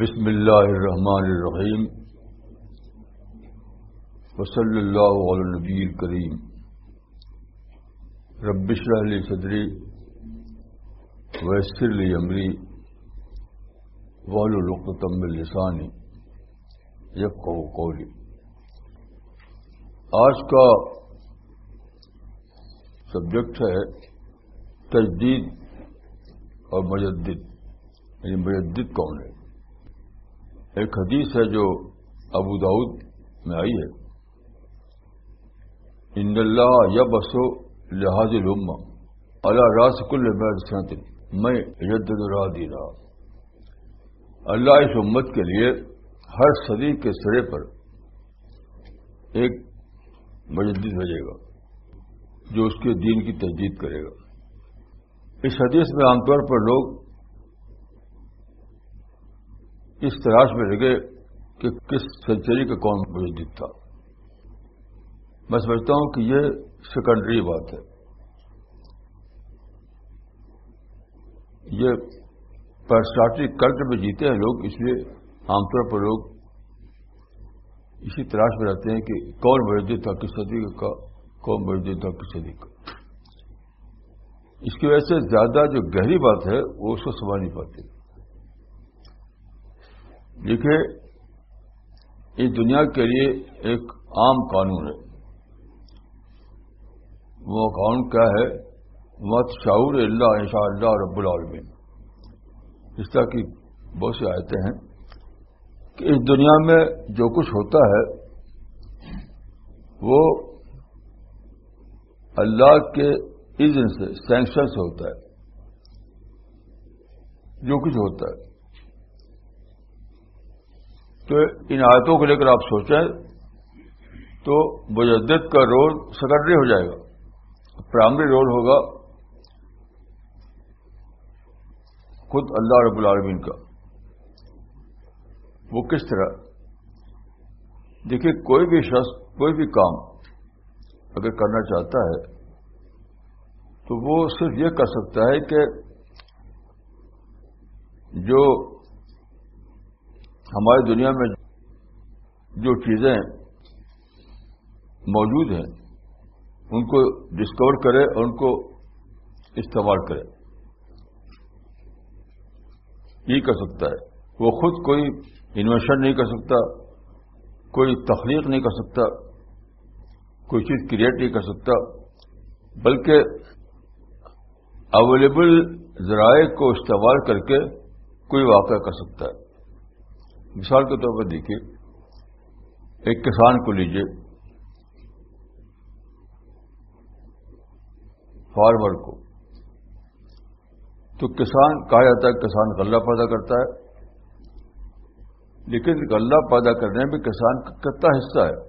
بسم اللہ الرحمن الرحیم وصلی اللہ علی نبی الکریم ربش علی صدری ویسر لی امری والم السانی یک قولی آج کا سبجیکٹ ہے تجدید اور مجدد یعنی مجدد کون ہے؟ ایک حدیث ہے جو ابو داود میں آئی ہے۔ ان اللہ یا بسو لحاظ الما اللہ راس کل سنت میں یدد را۔ دی رہا اللہ اس امت کے لیے ہر صدی کے سرے پر ایک مجدد بھیجے گا، جو اس کے دین کی تجدید کرے گا۔ اس حدیث میں عام طور پر لوگ اس تلاش میں لگے کہ کس سینچری کا کون مجدد تھا میں سمجھتا ہوں کہ یہ سیکنڈری بات ہے۔ یہ پرسٹاٹک کلٹ میں جیتے ہیں لوگ، اس لیے عام طور پر لوگ اسی تلاش میں رہتے ہیں کہ کون مجدد تھا کس صدی کا، کون مجدد تھا کس صدی کا۔ اس کی وجہ سے زیادہ جو گہری بات ہے، وہ اس کو سمجھ نہیں پاتے دیکھیے، اس دنیا کے لیے ایک عام قانون ہے۔ وہ قانون کیا ہے؟ مت شعور اللہ ان شاء اللہ رب العالمین اس طرح کی بہت سی آیتیں ہیں کہ اس دنیا میں جو کچھ ہوتا ہے، وہ اللہ کے اذن سے سینکشن سے ہوتا ہے۔ جو کچھ ہوتا ہے۔ تو ان آیتوں کو لے کر آپ سوچیں تو مجدد کا رول سیکنڈری ہو جائے گا، پرائمری رول ہوگا خود اللہ رب العالمین کا۔ وہ کس طرح؟ دیکھیے، کوئی بھی شخص، کوئی بھی کام اگر کرنا چاہتا ہے تو وہ صرف یہ کر سکتا ہے کہ جو ہماری دنیا میں جو چیزیں موجود ہیں، ان کو ڈسکور کرے اور ان کو استعمال کرے۔ یہ کر سکتا ہے۔ وہ خود کوئی انویشن نہیں کر سکتا، کوئی تخلیق نہیں کر سکتا، کوئی چیز کریٹ نہیں کر سکتا، بلکہ اویلیبل ذرائع کو استعمال کر کے کوئی واقعہ کر سکتا ہے۔ مثال کے طور پر دیکھیے، ایک کسان کو لیجیے فارمر کو۔ تو کسان، کہا جاتا ہے کسان غلہ پیدا کرتا ہے، لیکن غلہ پیدا کرنے میں کسان کا کتنا حصہ ہے۔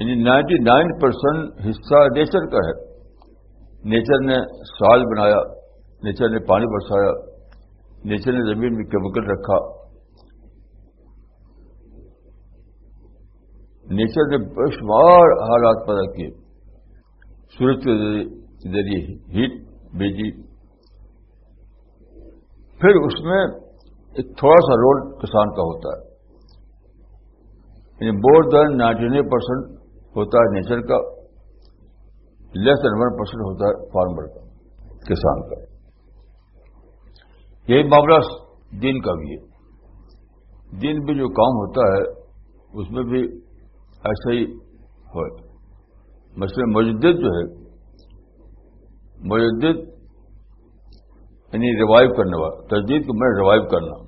یعنی نائنٹی نائن پرسینٹ حصہ نیچر کا ہے۔ نیچر نے سال بنایا۔ نیچر نے پانی برسایا، نیچر نے زمین میں کیمیکل رکھا۔ نیچر نے بے شمار حالات پیدا کیے۔ سورج کے ذریعے ہیٹ بھیجی۔ پھر اس میں ایک تھوڑا سا رول کسان کا ہوتا ہے۔ یعنی more than ninety nine percent ہوتا ہے نیچر کا لیس دین ون پرسینٹ ہوتا ہے فارمر کا، کسان کا۔ یہی معاملہ دین کا بھی ہے۔ دین بھی جو کام ہوتا ہے، اس میں بھی ایسا ہی ہو مثلاً مجدد جو ہے، مجدد یعنی ریوائو کرنے والا، تجدید کو میں ریوائو کرنا۔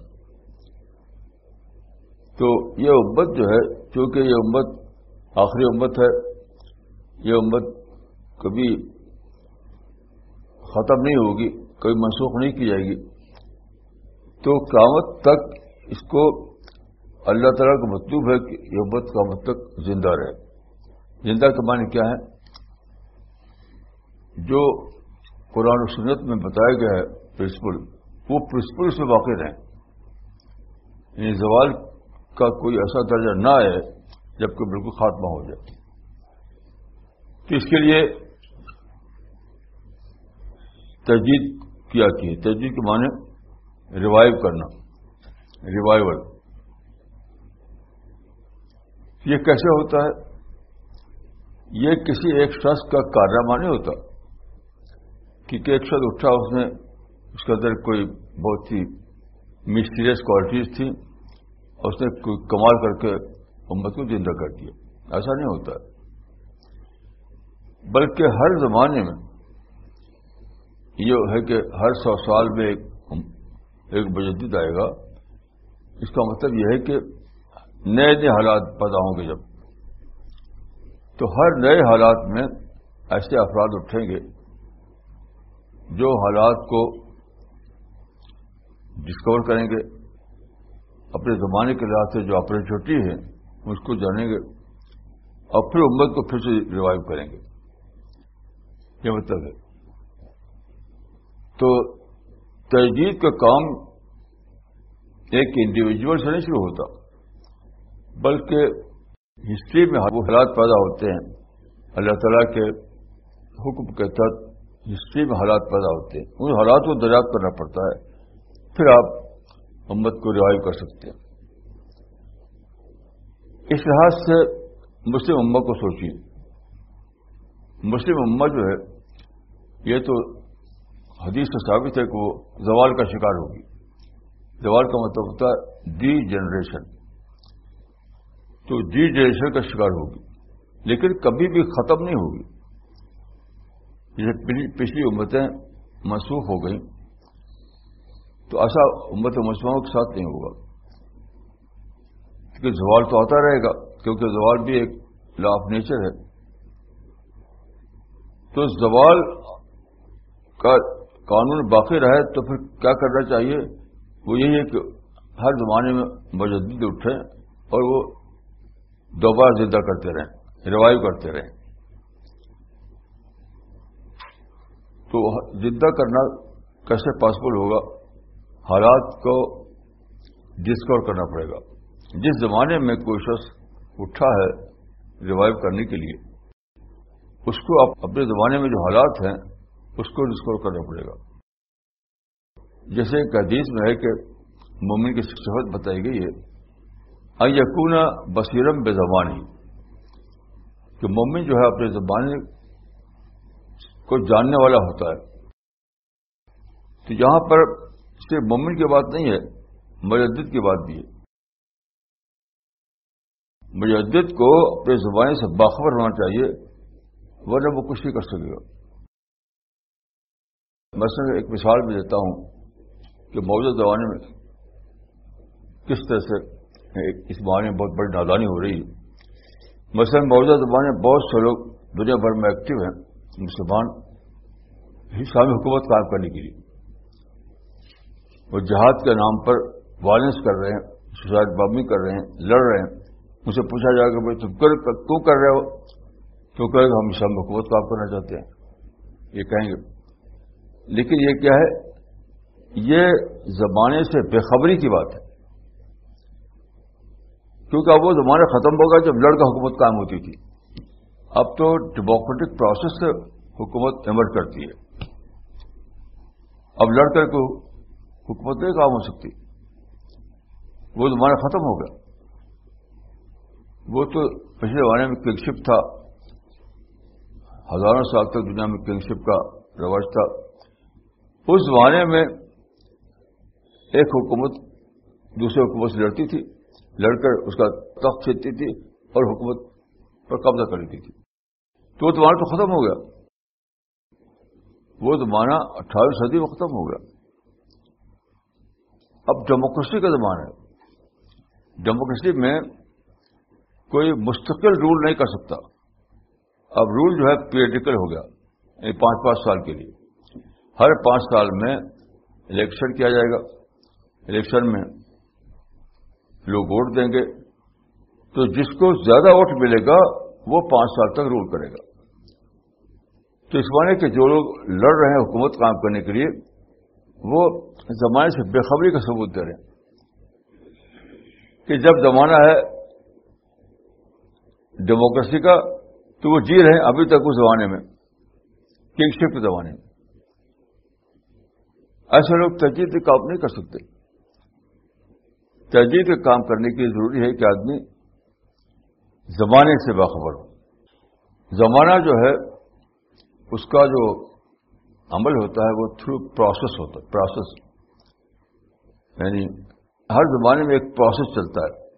تو یہ امت جو ہے، چونکہ یہ امت آخری امت ہے، یہ امت کبھی ختم نہیں ہوگی، کبھی منسوخ نہیں کی جائے گی۔ تو قیامت تک اس کو اللہ تعالیٰ کا مطلوب ہے کہ یہ امت قیامت تک زندہ رہے۔ زندہ کے معنی کیا ہے جو قرآن و سنت میں بتایا گیا ہے پرنسپل، وہ پرنسپل سے واقع رہیں یعنی زوال کا کوئی ایسا درجہ نہ آئے جبکہ بالکل خاتمہ ہو جائے۔ تو اس کے لیے تجدید کیا کی تجدید کے معنی ریوائو کرنا ریوائول یہ کیسے ہوتا ہے؟ یہ کسی ایک شخص کا کارنامہ نہیں ہوتا۔ کیونکہ ایک شخص اٹھا، اس نے، اس کے اندر کوئی بہت ہی مسٹیریس کوالٹیز تھیں، اور اس نے کوئی کمال کر کے امت کو زندہ کر دیا۔ ایسا نہیں ہوتا۔ بلکہ ہر زمانے میں یہ ہے کہ ہر سو سال میں ایک ایک مجدد آئے گا۔ اس کا مطلب یہ ہے کہ نئے نئے حالات پیدا ہوں گے جب۔ تو ہر نئے حالات میں ایسے افراد اٹھیں گے جو حالات کو ڈسکور کریں گے۔ اپنے زمانے کے لحاظ سے جو اپرچونیٹی ہے اس کو جانیں گے۔ اور پھر امت کو پھر سے ریوائو کریں گے۔ یہ مطلب ہے۔ تو تجدید کا کام ایک انڈیویجل سے نہیں شروع ہوتا، بلکہ ہسٹری میں وہ حالات پیدا ہوتے ہیں۔ اللہ تعالیٰ کے حکم کے تحت ہسٹری میں حالات پیدا ہوتے ہیں۔ ان حالات کو دریافت کرنا پڑتا ہے، پھر آپ امت کو ریوائو کر سکتے ہیں۔ اس لحاظ سے مسلم امت کو سوچیے۔ مسلم امت جو ہے، یہ تو حدیث سے ثابت ہے کہ وہ زوال کا شکار ہوگی۔ زوال کا مطلب ہوتا ہے ڈی جنریشن۔ تو ڈی جنریشن کا شکار ہوگی، لیکن کبھی بھی ختم نہیں ہوگی۔ جیسے پچھلی امتیں منسوخ ہو گئیں، تو ایسا امت مسلمانوں کے ساتھ نہیں ہوگا۔ کیونکہ زوال تو آتا رہے گا، کیونکہ زوال بھی ایک لا آف نیچر ہے۔ تو زوال کا قانون باقی رہے تو پھر کیا کرنا چاہیے؟ وہ یہی ہے کہ ہر زمانے میں مجدد اٹھیں اور وہ دوبارہ زندہ کرتے رہیں ریوائو کرتے رہیں۔ تو زندہ کرنا کیسے پاسبل ہوگا؟ حالات کو ڈسکور کرنا پڑے گا۔ جس زمانے میں کوئی شخص اٹھا ہے ریوائو کرنے کے لیے، اس کو اپنے زمانے میں جو حالات ہیں اس کو ڈسکور کرنا پڑے گا۔ جیسے ایک حدیث میں ہے کہ مومن کی صفت بتائی گئی ہے یقون بصیرم بے زبانی کہ مومن جو ہے اپنے زبان کو جاننے والا ہوتا ہے۔ تو یہاں پر صرف مومن کی بات نہیں ہے، مجدد کی بات بھی ہے۔ مجدد کو اپنے زبان سے باخبر ہونا چاہیے، ورنہ وہ کچھ نہیں کر سکے گا۔ میں ایک مثال بھی دیتا ہوں کہ موجودہ زمانے میں کس طرح سے اس معنی میں بہت بڑی نادانی ہو رہی ہے۔ مثلاً موجودہ زمانے میں بہت سے لوگ دنیا بھر میں ایکٹیو ہیں، مسلمان اسلامی حکومت قائم کرنے کے لیے۔ وہ جہاد کے نام پر وائلنس کر رہے ہیں، سوسائڈ بمبنگ کر رہے ہیں، لڑ رہے ہیں۔ ان سے پوچھا جائے کہ بھائی تم کیوں کر رہے ہو؟ کیوں کہ ہم اسلامی حکومت قائم کرنا چاہتے ہیں۔ یہ کہیں گے۔ لیکن یہ کیا ہے؟ یہ زمانے سے بے خبری کی بات ہے۔ کیونکہ اب وہ زمانہ ختم ہوگا جب لڑ کا حکومت قائم ہوتی تھی۔ اب تو ڈیموکریٹک پروسیس سے حکومت ایمرج کرتی ہے۔ اب لڑ کر کو حکومت نہیں کام ہو سکتی۔ وہ زمانہ ختم ہو گیا۔ وہ تو پچھلے زمانے میں کنگشپ تھا۔ ہزاروں سال تک دنیا میں کنگشپ کا رواج تھا۔ اس زمانے میں ایک حکومت دوسرے حکومت سے لڑتی تھی، لڑ کر اس کا تخت کھینچتی تھی اور حکومت پر قبضہ کر لیتی تھی۔ تو وہ زمانہ تو ختم ہو گیا۔ وہ زمانہ اٹھارہویں صدی میں ختم ہو گیا۔ اب ڈیموکریسی کا زمانہ ہے۔ ڈیموکریسی میں کوئی مستقل رول نہیں کر سکتا۔ اب رول جو ہے پیریڈیکل ہو گیا یعنی پانچ پانچ سال کے لیے۔ ہر پانچ سال میں الیکشن کیا جائے گا۔ الیکشن میں لوگ ووٹ دیں گے۔ تو جس کو زیادہ ووٹ ملے گا، وہ پانچ سال تک رول کرے گا۔ تو اس معنی کہ جو لوگ لڑ رہے ہیں حکومت کام کرنے کے لیے، وہ زمانے سے بےخبری کا ثبوت دے رہے ہیں۔ کہ جب زمانہ ہے ڈیموکریسی کا، تو وہ جی رہے ہیں ابھی تک اس زمانے میں، کنگشپ کے زمانے میں۔ ایسے لوگ تجدید کا کام نہیں کر سکتے۔ تجدید کا کام کرنے کے لیے ضروری ہے کہ آدمی زمانے سے باخبر ہو۔ زمانہ جو ہے، اس کا جو عمل ہوتا ہے، وہ تھرو پروسیس ہوتا ہے پروسیس یعنی ہر زمانے میں ایک پروسیس چلتا ہے۔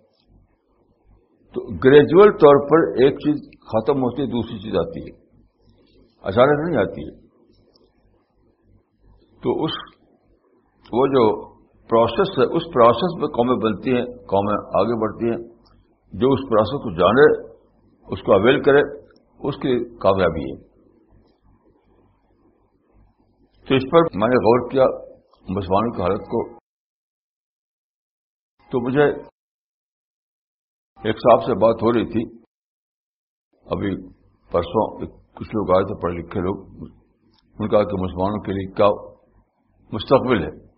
تو گریجول طور پر ایک چیز ختم ہوتی ہے، دوسری چیز آتی ہے۔ اچانک نہیں آتی ہے۔ تو اس وہ جو پروسیس ہے، اس پروسیس میں قومیں بنتی ہیں، قومیں آگے بڑھتی ہیں۔ جو اس پروسیس کو جانے، اس کو اویل کرے، اس کی کامیابی ہے۔ تو اس پر میں نے غور کیا مسلمانوں کی حالت کو۔ تو مجھے ایک صاحب سے بات ہو رہی تھی۔ ابھی پرسوں کچھ لوگ آئے تھے، پڑھے لکھے لوگ۔ ان کا کہ مسلمانوں کے لیے کیا مستقبل ہے۔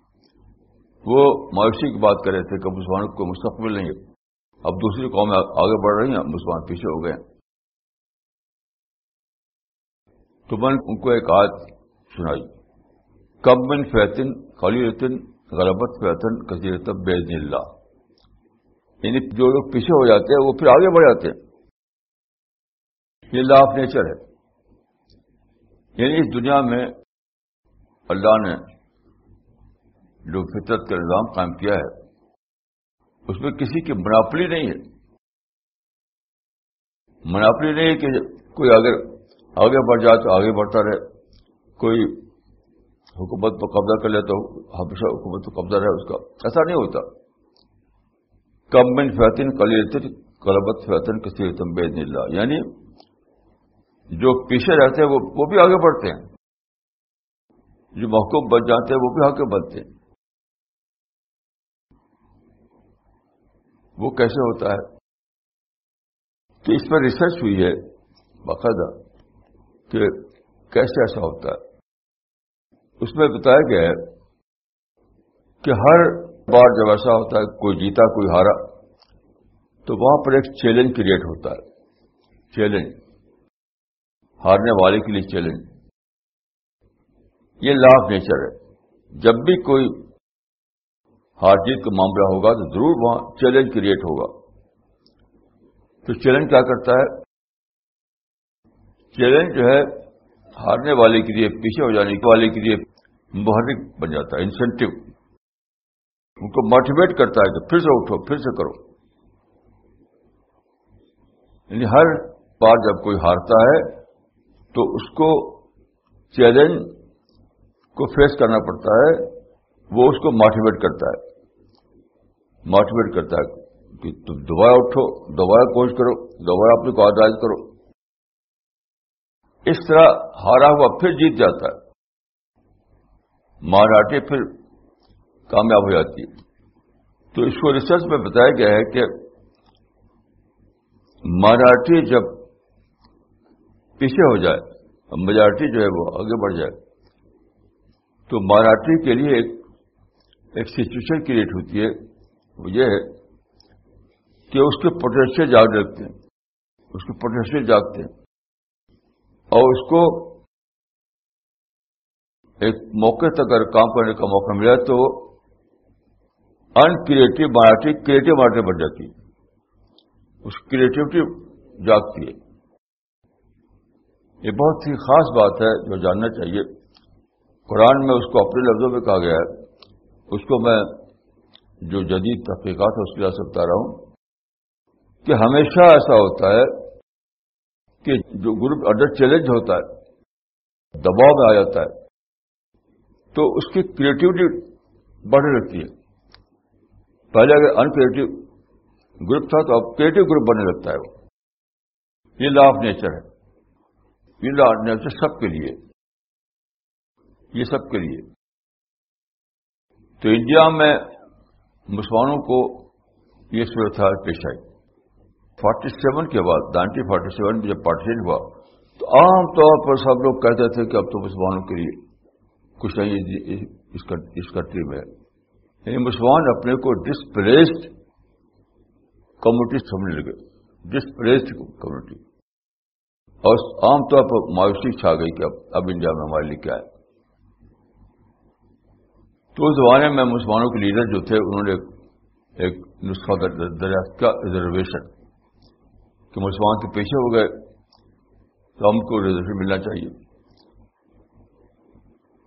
وہ مایوسی کی بات کر رہے تھے کہ مسلمانوں کو مستقبل نہیں ہے۔ اب دوسری قومیں آگے بڑھ رہی ہیں، مسلمان پیچھے ہو گئے تو میں ان کو ایک آیت سنائی۔ کب من فیتن خلیطن غلبت فیتن کثیرت بے اللہ۔ یعنی جو لوگ پیچھے ہو جاتے ہیں، وہ پھر آگے بڑھ جاتے ہیں۔ یہ لا آف نیچر ہے۔ یعنی اس دنیا میں اللہ نے جو فطرت کا نظام قائم کیا ہے، اس میں کسی کی مناپلی نہیں ہے۔ مناپلی نہیں ہے کہ کوئی اگر آگے بڑھ جائے تو آگے بڑھتا رہے۔ کوئی حکومت پر قبضہ کر لیتا ہوں ہمیشہ حکومت پر قبضہ رہے، اس کا ایسا نہیں ہوتا۔ کم من فیطن کلیتر کلبت فیطن کسی بے اللہ۔ یعنی جو پیچھے رہتے ہیں، وہ وہ بھی آگے بڑھتے ہیں۔ جو محکوم بن جاتے ہیں، وہ بھی آگے بڑھتے ہیں۔ وہ کیسے ہوتا ہے؟ کہ اس پر ریسرچ ہوئی ہے باقاعدہ کہ کیسے ایسا ہوتا ہے۔ اس میں بتایا گیا ہے کہ ہر بار جب ایسا ہوتا ہے، کوئی جیتا، کوئی ہارا، تو وہاں پر ایک چیلنج کریٹ ہوتا ہے۔ چیلنج ہارنے والے کے لیے چیلنج یہ لا آف نیچر ہے۔ جب بھی کوئی ہار جیت کا معاملہ ہوگا تو ضرور وہاں چیلنج کریٹ ہوگا۔ تو چیلنج کیا کرتا ہے؟ چیلنج جو ہے، ہارنے والے کے لیے، پیچھے ہو جانے والے کے لیے محرک بن جاتا ہے انسینٹو ان کو موٹیویٹ کرتا ہے کہ پھر سے اٹھو، پھر سے کرو۔ یعنی ہر بار جب کوئی ہارتا ہے، تو اس کو چیلنج کو فیس کرنا پڑتا ہے، وہ اس کو موٹیویٹ کرتا ہے۔ موٹیویٹ کرتا ہے کہ تم دوبارہ اٹھو، دوبارہ کوشش کرو، دوبارہ اپنے کو آزاد کرو۔ اس طرح ہارا ہوا پھر جیت جاتا ہے۔ ماراٹھی پھر کامیاب ہو جاتی ہے۔ تو اس کو ریسرچ میں بتایا گیا ہے کہ مراٹھی جب پیچھے ہو جائے میجارٹی جو ہے وہ آگے بڑھ جائے، تو مراٹھی کے لیے ایک ایک سچویشن کریٹ ہوتی ہے۔ وہ یہ ہے کہ اس کے پوٹینشیل جاگ رکھتے ہیں، اس کے پوٹینشیل جاگتے ہیں۔ اور اس کو ایک موقع تک اگر کام کرنے کا موقع ملا تو ان کریٹو مراٹھی کریٹو مراٹھی بن جاتی ہے۔ اس کریٹیوٹی جاگتی ہے۔ یہ بہت ہی خاص بات ہے جو جاننا چاہیے۔ قرآن میں اس کو اپنے لفظوں میں کہا گیا ہے۔ اس کو میں جو جدید تحقیقات ہے اس کی سے بتا رہا ہوں کہ ہمیشہ ایسا ہوتا ہے کہ جو گروپ انڈر چیلنج ہوتا ہے، دباؤ میں آ جاتا ہے، تو اس کی کریٹیوٹی بڑھنے لگتی ہے۔ پہلے اگر ان کریٹو گروپ تھا، تو اب کریٹو گروپ بننے لگتا ہے وہ۔ یہ لا آف نیچر ہے۔ یہ لا آف نیچر سب کے لیے۔ یہ سب کے لیے۔ تو انڈیا میں مسلمانوں کو یہ صورت حال پیش آئی۔ فورٹی سیون کے بعد نائنٹین فورٹی سیون میں جب پارٹیشن ہوا، تو عام طور پر سب لوگ کہتے تھے کہ اب تو مسلمانوں کے لیے کچھ نہیں اس کنٹری میں یعنی مسلمان اپنے کو ڈسپلیسڈ کمیونٹی سمجھنے لگے۔ ڈسپلیسڈ کمیونٹی اور عام طور پر مایوسی چھا گئی کہ اب اب انڈیا میں ہمارے لیے کیا ہے۔ تو اس زمانے میں مسلمانوں کے لیڈر جو تھے، انہوں نے ایک نسخہ دریافت کیا، ریزرویشن، کہ مسلمان کے پیچھے ہو گئے، تو ہم کو ریزرویشن ملنا چاہیے۔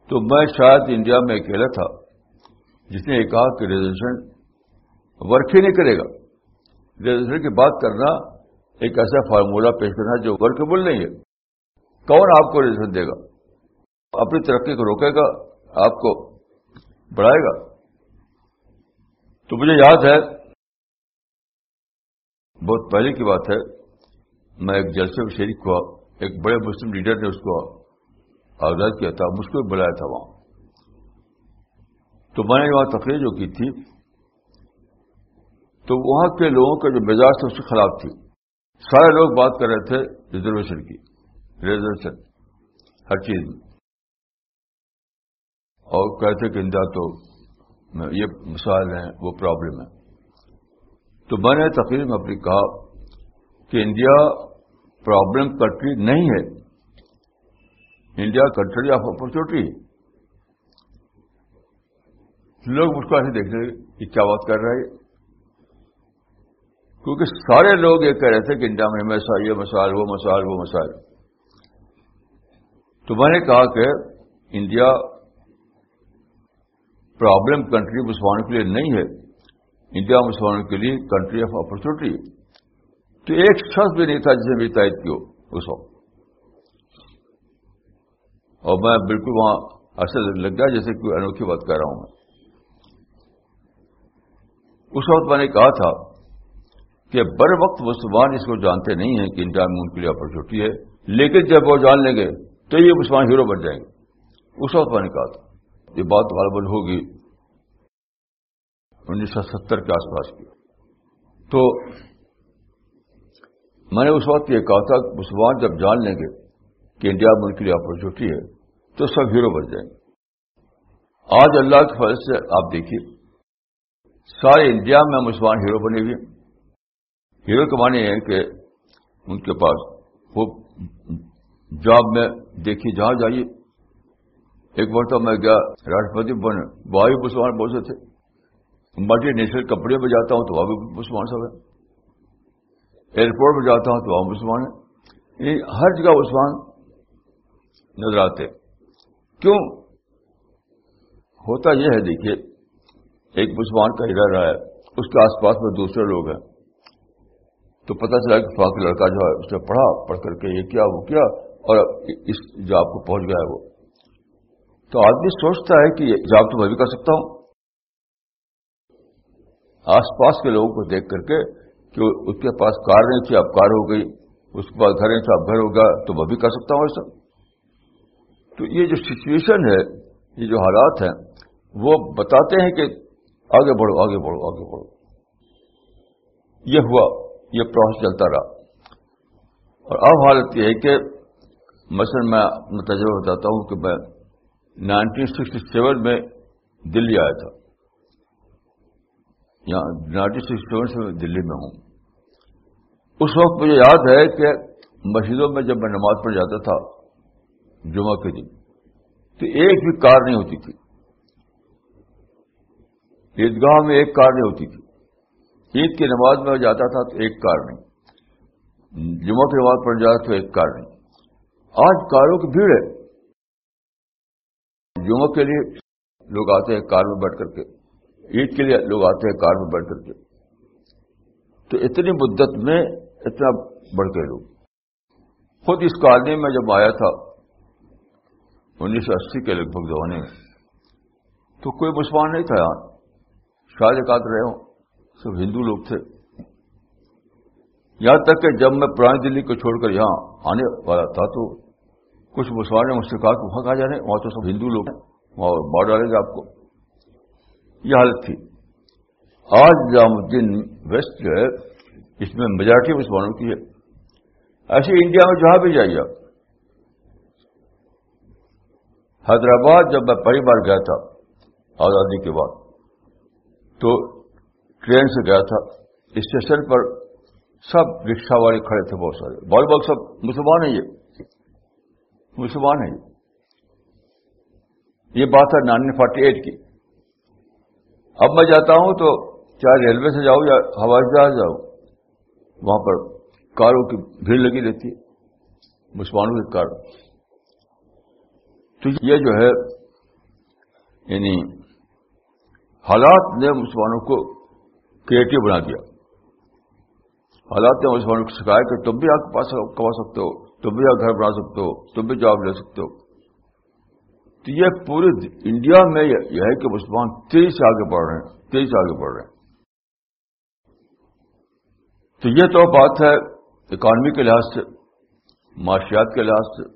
تو میں شاید انڈیا میں اکیلا تھا، جس نے یہ کہا کہ ریزرویشن ورک ہی نہیں کرے گا۔ ریزرویشن کی بات کرنا ایک ایسا فارمولہ پیش کرنا جو ورکیبل نہیں ہے۔ کون آپ کو ریزرویشن دے گا؟ اپنی ترقی کو روکے گا، آپ کو بڑھائے گا۔ تو مجھے یاد ہے، بہت پہلے کی بات ہے، میں ایک جلسے میں شریک ہوا، ایک بڑے مسلم لیڈر نے اس کو آزاد کیا تھا، مجھ کو بلایا تھا وہاں۔ تو میں نے وہاں تقریر جو کی تھی، تو وہاں کے لوگوں کا جو مزاج تھا، اس کے خلاف تھی۔ سارے لوگ بات کر رہے تھے ریزرویشن کی۔ ریزرویشن، ہر چیز میں۔ اور کہتے کہ انڈیا تو یہ مسائل ہیں وہ پرابلم ہے۔ تو میں نے تقریر میں اپنی کہا کہ انڈیا پرابلم کنٹری نہیں ہے۔ انڈیا کنٹری آف اپرچونیٹی لوگ اس کو ایسے دیکھ رہے کہ کیا بات کر رہا ہے کیونکہ سارے لوگ یہ کہہ رہے تھے کہ انڈیا میں ہمیشہ یہ مسائل وہ مسائل وہ مسائل تو میں نے کہا کہ انڈیا پرابلم کنٹری مسلمانوں کے لیے نہیں ہے انڈیا مسلمانوں کے لیے کنٹری آف اپرچونیٹی تو ایک شخص بھی نہیں تھا جسے بھی تائید کی ہو اس وقت۔ اور میں بالکل وہاں ایسا لگ گیا جیسے کوئی انوکھی بات کر رہا ہوں میں۔ اس وقت میں نے کہا تھا کہ بر وقت مسلمان اس کو جانتے نہیں ہیں کہ انڈیا میں ان کے لیے اپرچونیٹی ہے، لیکن جب وہ جان لیں گے تو یہ مسلمان ہیرو بن جائیں گے۔ اس وقت میں نے کہا تھا۔ یہ بات غالباً ہوگی انیس سو ستر کے آس پاس کی۔ تو میں نے اس وقت یہ کہا تھا کہ مسلمان جب جان لیں گے کہ انڈیا میں ان کے لیے اپرچونیٹی ہے، تو سب ہیرو بن جائیں۔ گے آج اللہ کے فضل سے آپ دیکھیے، سارے انڈیا میں مسلمان ہیرو بنے ہوئے۔ ہیرو کے معنی ہے کہ ان کے پاس وہ جاب میں دیکھیے، جہاں جائیے۔ ایک مرتبہ میں گیا، راشٹرپتی بنے وہاں بھی مسلمان بہت سے تھے۔ ملٹی نیشنل کمپنیوں میں جاتا ہوں تو وہاں بھی مسلمان سب ہے ایئرپورٹ میں جاتا ہوں تو وہاں مسلمان ہے یعنی ہر جگہ مسلمان نظر آتے کیوں؟ ہوتا یہ ہے، دیکھیے، ایک مسلمان کا ہی رہا ہے، اس کے آس پاس میں دوسرے لوگ ہیں۔ تو پتہ چلا کہ فاق لڑکا جو ہے، اس نے پڑھا، پڑھ کر کے یہ کیا، وہ کیا، اور اس جو آپ کو پہنچ گیا ہے وہ۔ تو آدمی سوچتا ہے کہ جاب تو میں بھی کر سکتا ہوں۔ آس پاس کے لوگوں کو دیکھ کر کے کہ اس کے پاس کار نہیں تھی، اب کار ہو گئی، اس کے پاس گھر نہیں تھا، اب گھر ہوگا تو میں بھی کر سکتا ہوں ایسا۔ تو یہ جو سچویشن ہے، یہ جو حالات ہیں، وہ بتاتے ہیں کہ آگے بڑھو آگے بڑھو آگے بڑھو۔ یہ ہوا، یہ پروسیس چلتا رہا۔ اور اب حالت یہ ہے کہ مثلاً میں اپنا تجربہ بتاتا ہوں کہ میں نائنٹین سکسٹی سیون میں دلی آیا تھا۔ یہاں نائنٹین سکسٹی سیون سے میں دلی میں ہوں۔ اس وقت مجھے یاد ہے کہ مسجدوں میں جب میں نماز پڑھ جاتا تھا، جمعہ کے دن، تو ایک بھی کار نہیں ہوتی تھی۔ عیدگاہ میں ایک کار نہیں ہوتی تھی۔ عید کی نماز میں جاتا تھا تو ایک کار نہیں۔ جمعہ کی نماز پڑھ جاتا تو ایک کار نہیں۔ آج کاروں کی بھیڑ ہے۔ جمعہ کے لیے لوگ آتے ہیں کار میں بیٹھ کر کے، عید کے لیے لوگ آتے ہیں کار میں بیٹھ کر کے۔ تو اتنی مدت میں اتنا بڑھ گئے لوگ۔ خود اس کالونی میں جب آیا تھا، انیس سو اسی کے لگ بھگ زمانے میں، تو کوئی مسلمان نہیں تھا یہاں۔ شاید ایک رہے ہوں سب ہندو لوگ تھے۔ یہاں تک کہ جب میں پرانی دلی کو چھوڑ کر یہاں آنے والا تھا تو کچھ مسلمان نے مجھ سے کہا کہ وہاں کہا جانے؟ وہاں تو سب ہندو لوگ ہیں۔ وہاں باڑ ڈالیں گے آپ کو۔ یہ حالت تھی۔ آج جام الدین ویسٹ جو ہے، اس میں میجارٹی مسلمانوں کی ہے۔ ایسے انڈیا میں جہاں بھی جائیے آپ۔ حیدرآباد جب میں پہلی بار گیا تھا، آزادی کے بعد، تو ٹرین سے گیا تھا۔ اسٹیشن پر سب رکشا والے کھڑے تھے بہت سارے۔ بال باغ سب مسلمان ہیں یہ۔ مسلمان ہیں۔ یہ بات ہے نائنٹین فورٹی ایٹ کی۔ اب میں جاتا ہوں تو چاہے ریلوے سے جاؤ یا ہوائی جہاز جاؤ، وہاں پر کاروں کی بھیڑ لگی رہتی ہے۔ مسلمانوں کی کار تو یہ جو ہے یعنی حالات نے مسلمانوں کو کریٹو بنا دیا۔ حالات نے مسلمانوں کو سکھایا کہ تم بھی آگ پاس کما سکتے ہو۔ تم بھی گھر بنا سکتے ہو، تم بھی جاب لے سکتے ہو۔ تو یہ پورے انڈیا میں یہ ہے کہ مسلمان تیزی سے آگے بڑھ رہے ہیں تیزی سے آگے بڑھ رہے ہیں۔ تو یہ تو بات ہے اکانومی کے لحاظ سے، معاشیات کے لحاظ سے۔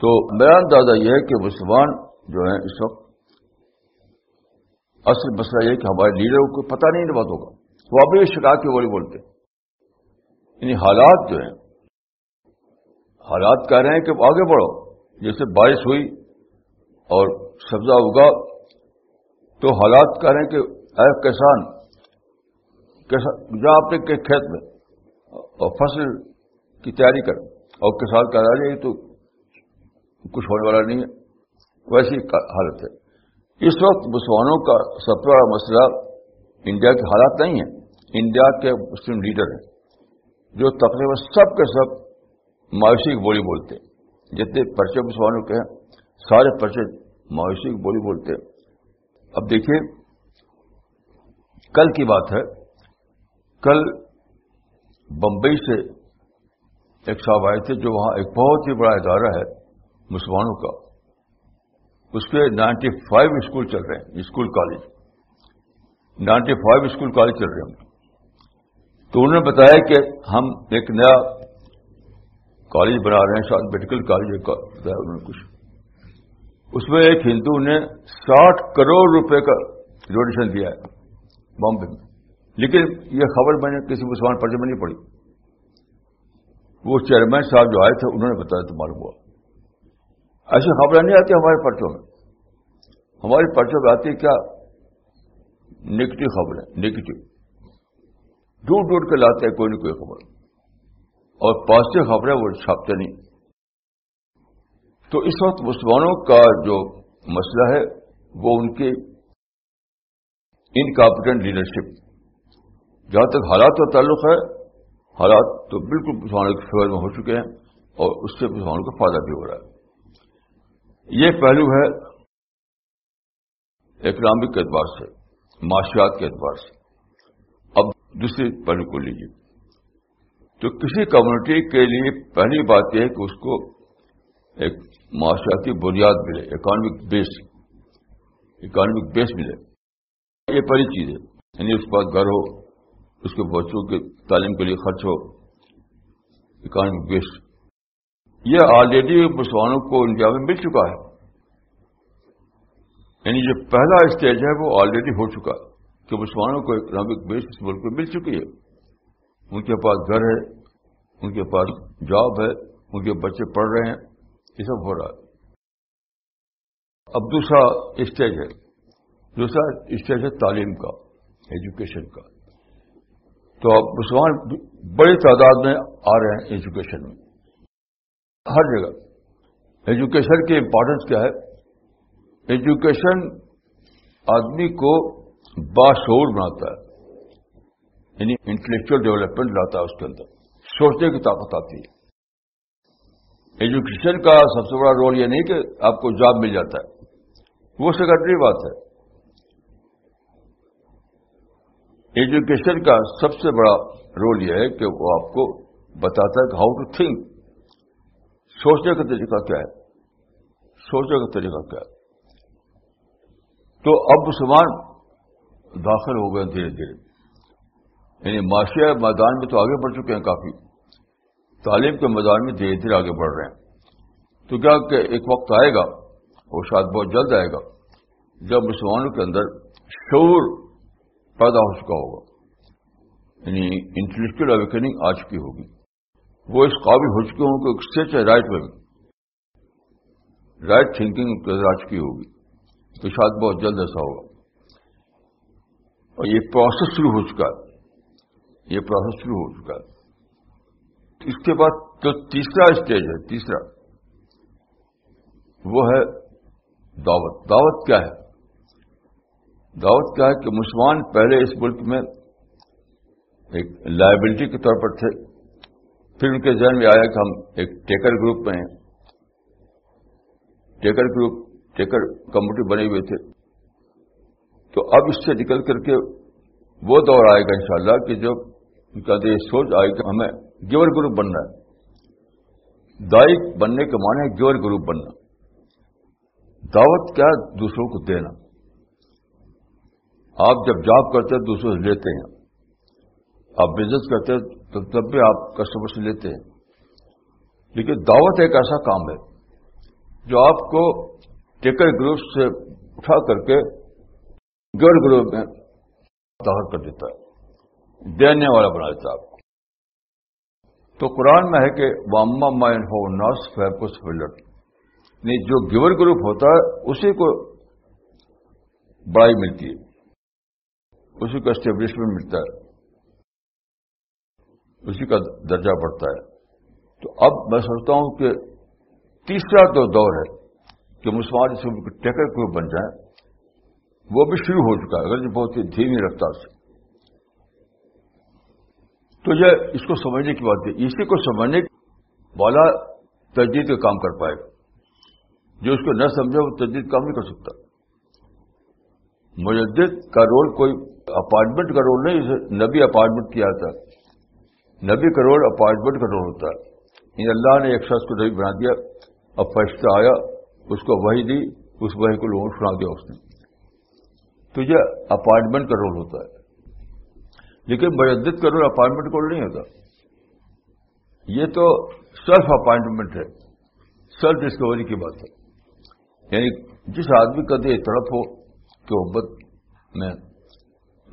تو میرا اندازہ یہ ہے کہ مسلمان جو ہیں اس وقت، اصل مسئلہ یہ کہ ہمارے لیڈروں کو پتہ نہیں بات ہوگا وہ ابھی شکایت کی بولی بولتے ہیں۔ یعنی حالات جو ہیں، حالات کہہ رہے ہیں کہ آگے بڑھو۔ جیسے بارش ہوئی اور سبزہ اگا، تو حالات کہہ رہے ہیں کہ اے کسان جہاں اپنے کھیت میں اور فصل کی تیاری کر۔ اور کسان کا رہا تو کچھ ہونے والا نہیں ہے۔ ویسی حالت ہے۔ اس وقت مسلمانوں کا سب سے بڑا مسئلہ انڈیا کے حالات نہیں ہیں۔ انڈیا کے مسلم لیڈر ہیں۔ جو تقریباً سب کے سب مایوسی کی بولی بولتے ہیں۔ جتنے پرچے مسلمانوں کے ہیں، سارے پرچے مایوسی کی بولی بولتے ہیں۔ اب دیکھیے، کل کی بات ہے، کل بمبئی سے ایک صاحب آئے تھے جو وہاں ایک بہت ہی بڑا ادارہ ہے مسلمانوں کا۔ اس کے نائنٹی فائیو اسکول چل رہے ہیں، school college. Ninety five school college چل رہے ہیں۔ تو انہوں نے بتایا کہ ہم ایک نیا کالج بنا رہے ہیں، شاید میڈیکل کالج بتایا انہوں نے کچھ۔ اس میں ایک ہندو نے ساٹھ کروڑ روپے کا ڈونیشن دیا ہے بامبے میں۔ لیکن یہ خبر میں نے کسی مسلمان پرچے میں نہیں پڑھی۔ وہ چیئرمین صاحب جو آئے تھے، انہوں نے بتایا تو معلوم ہوا۔ ایسی خبریں نہیں آتی ہمارے پرچوں میں۔ ہماری پرچوں میں آتی کیا؟ نگیٹو خبریں نگیٹو ڈوٹ ڈوٹ کے لاتے ہیں، کوئی نہ کوئی خبر۔ اور پازیٹو خبریں وہ چھاپتے نہیں۔ تو اس وقت مسلمانوں کا جو مسئلہ ہے، وہ ان کی انکمپٹنٹ لیڈرشپ جہاں تک حالات کا تعلق ہے، حالات تو بالکل مسلمانوں کے فیور میں ہو چکے ہیں، اور اس سے مسلمانوں کو فائدہ بھی ہو رہا ہے۔ یہ پہلو ہے اکنامک کے اعتبار سے، معاشیات کے اعتبار سے۔ دوسری پہلو کو لیجیے۔ تو کسی کمیونٹی کے لیے پہلی بات یہ ہے کہ اس کو ایک معاشیاتی بنیاد ملے اکانومک بیس اکانومک بیس ملے۔ یہ پہلی چیز ہے یعنی اس کے گھر ہو، اس کے بچوں کی تعلیم کے لیے خرچ ہو اکانومک بیسڈ یہ آلریڈی مسلمانوں کو انڈیا میں مل چکا ہے۔ یعنی جو پہلا اسٹیج ہے، وہ آلریڈی ہو چکا ہے۔ کہ مسلمانوں کو اکنامک بیس اس ملک میں مل چکی ہے۔ ان کے پاس گھر ہے، ان کے پاس جاب ہے، ان کے بچے پڑھ رہے ہیں، یہ سب ہو رہا ہے۔ اب دوسرا اسٹیج ہے، دوسرا اسٹیج ہے تعلیم کا ایجوکیشن کا۔ تو اب مسلمان بڑی تعداد میں آ رہے ہیں ایجوکیشن میں۔ ہر جگہ۔ ایجوکیشن کی امپورٹنس کیا ہے؟ ایجوکیشن آدمی کو باشعور بناتا ہے۔ یعنی انٹلیکچل ڈیولپمنٹ لاتا ہے اس کے اندر۔ سوچنے کی طاقت آتی ہے۔ ایجوکیشن کا سب سے بڑا رول یہ نہیں کہ آپ کو جاب مل جاتا ہے۔ وہ سیکنڈری بات ہے۔ ایجوکیشن کا سب سے بڑا رول یہ ہے کہ وہ آپ کو بتاتا ہے کہ ہاؤ ٹو تھنک سوچنے کا طریقہ کیا ہے؟ سوچنے کا طریقہ کیا ہے؟ تو اب مسلمان داخل ہو گئے دھیرے دھیرے۔ یعنی معاشیا میدان میں تو آگے بڑھ چکے ہیں کافی۔ تعلیم کے میدان میں دھیرے دھیرے آگے بڑھ رہے ہیں۔ تو کیا کہ ایک وقت آئے گا، وہ شاید بہت جلد آئے گا، جب مسلمانوں کے اندر شعور پیدا ہو چکا ہوگا۔ یعنی انٹلیکچل اویکنگ آ چکی ہوگی۔ وہ اس قابل ہو چکے ہوں کہ سچ ہے رائٹ میں رائٹ تھنکنگ آ چکی ہوگی۔ تو شاید بہت جلد ایسا ہوگا۔ اور یہ پروسیس شروع ہو چکا ہے۔ یہ پروسیس شروع ہو چکا ہے۔ اس کے بعد جو تیسرا اسٹیج ہے، تیسرا، وہ ہے دعوت۔ دعوت کیا ہے؟ دعوت کیا ہے کہ مسلمان پہلے اس ملک میں ایک لائبلٹی کے طور پر تھے۔ پھر ان کے ذہن میں آیا کہ ہم ایک ٹیکر گروپ میں ہیں۔ ٹیکر گروپ ٹیکر کمیٹی بنے ہوئے تھے۔ تو اب اس سے نکل کر کے وہ دور آئے گا انشاءاللہ کہ جب کہتے یہ سوچ آئے کہ ہمیں گیور گروپ بننا ہے۔ دائی بننے کے معنی ہے گیور گروپ بننا۔ دعوت کیا دوسروں کو دینا۔ آپ جب جاب کرتے ہیں، دوسروں سے لیتے ہیں۔ آپ بزنس کرتے ہیں، تو تب بھی آپ کسٹمر سے لیتے ہیں۔ لیکن دعوت ایک ایسا کام ہے جو آپ کو ٹیکر گروپ سے اٹھا کر کے گیور گروپ میں داخل کر دیتا ہے، دینے والا بنا دیتا ہے آپ کو۔ تو قرآن میں ہے کہ واما مائن ہو ناس فیپس فلٹ نہیں یعنی جو گیور گروپ ہوتا ہے، اسی کو بڑائی ملتی ہے۔ اسی کو اسٹیبلشمنٹ ملتا ہے۔ اسی کا درجہ بڑھتا ہے۔ تو اب میں سمجھتا ہوں کہ تیسرا جو دور ہے کہ مسلمان اس ٹیکر گروپ بن جائیں وہ بھی شروع ہو چکا ہے اگر یہ بہت ہی دھیمی رفتار سے۔ تو یہ اس کو سمجھنے کی بات ہے۔ اسی کو سمجھنے والا تجدید کا کام کر پائے۔ گا جو اس کو نہ سمجھے، وہ تجدید کام نہیں کر سکتا۔ مجدد کا رول کوئی اپارٹمنٹ کا رول نہیں، اسے نبی اپارٹمنٹ کیا تھا نبی کا رول اپارٹمنٹ کا رول ہوتا ہے۔ ان اللہ نے ایک شخص کو نبی بنا دیا، اب فرشتہ آیا، اس کو وہی دی، اس وہی کو لوگوں سنا دیا اس نے۔ تو یہ اپارٹمنٹ کا رول ہوتا ہے۔ لیکن مجدد کا رول اپارٹمنٹ کا رول نہیں ہوتا۔ یہ تو سیلف اپائنٹمنٹ ہے۔ سیلف ڈسکوری کی بات ہے۔ یعنی جس آدمی کا دے تڑپ ہو کہ محبت میں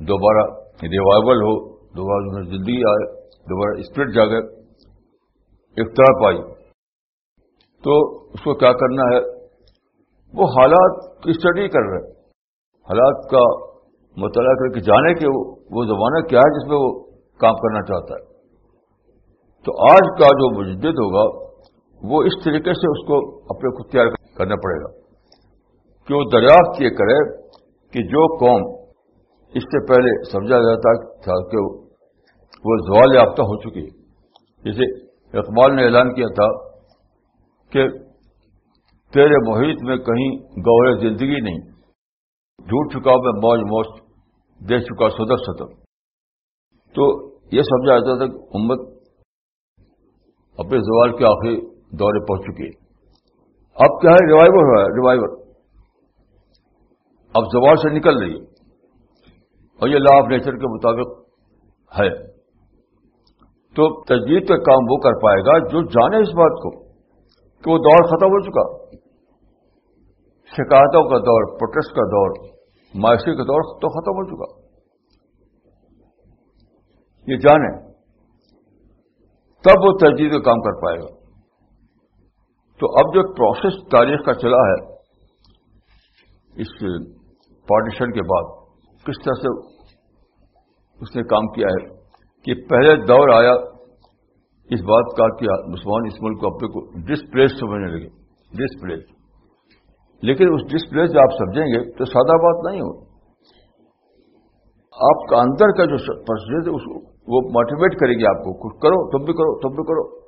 دوبارہ ریوائول ہو، دوبارہ زندگی آئے، دوبارہ اسپرٹ جاگے ایک تڑپ آئی تو اس کو کیا کرنا ہے؟ وہ حالات کی اسٹڈی کر رہے ہیں۔ حالات کا مطالعہ کر کے جانے کے وہ زمانہ کیا ہے جس میں وہ کام کرنا چاہتا ہے۔ تو آج کا جو مجدد ہوگا، وہ اس طریقے سے اس کو اپنے خود تیار کرنا پڑے گا۔ کہ وہ دریافت یہ کرے کہ جو قوم اس سے پہلے سمجھا جاتا تھا کہ وہ زوال یافتہ ہو چکی ہے۔ جسے اقبال نے اعلان کیا تھا کہ تیرے محیط میں کہیں گور زندگی نہیں۔ جھوٹ چکا میں موج موج دے چکا صدر صدر۔ تو یہ سمجھا جاتا تھا کہ امت اپنے زوال کے آخری دورے پہنچ چکی ہے۔ اب کیا ہے؟ ریوائور ہو رہا ہے ریوائور اب زوال سے نکل رہی ہے۔ اور یہ لا آف نیچر کے مطابق ہے۔ تو تجدید کا کام وہ کر پائے گا جو جانے اس بات کو کہ وہ دور ختم ہو چکا۔ شکایتوں کا دور، پروٹیسٹ کا دور معاشی کا دور تو ختم ہو چکا۔ یہ جانے۔ تب وہ تجدید کا کام کر پائے گا۔ تو اب جو پروسیس تاریخ کا چلا ہے، اس پارٹیشن کے بعد کس طرح سے اس نے کام کیا ہے؟ کہ پہلے دور آیا، اس بات کا کیا مسلمان اس ملک کو اپنے کو ڈسپلیس سمجھنے لگے۔ ڈسپلیس لیکن اس ڈسپلیس جو آپ سمجھیں گے تو سادہ بات نہیں ہو آپ کا اندر کا جو پرسنٹیج ہے وہ موٹیویٹ کرے گی آپ کو۔ کچھ کرو، تم بھی کرو، تم بھی کرو۔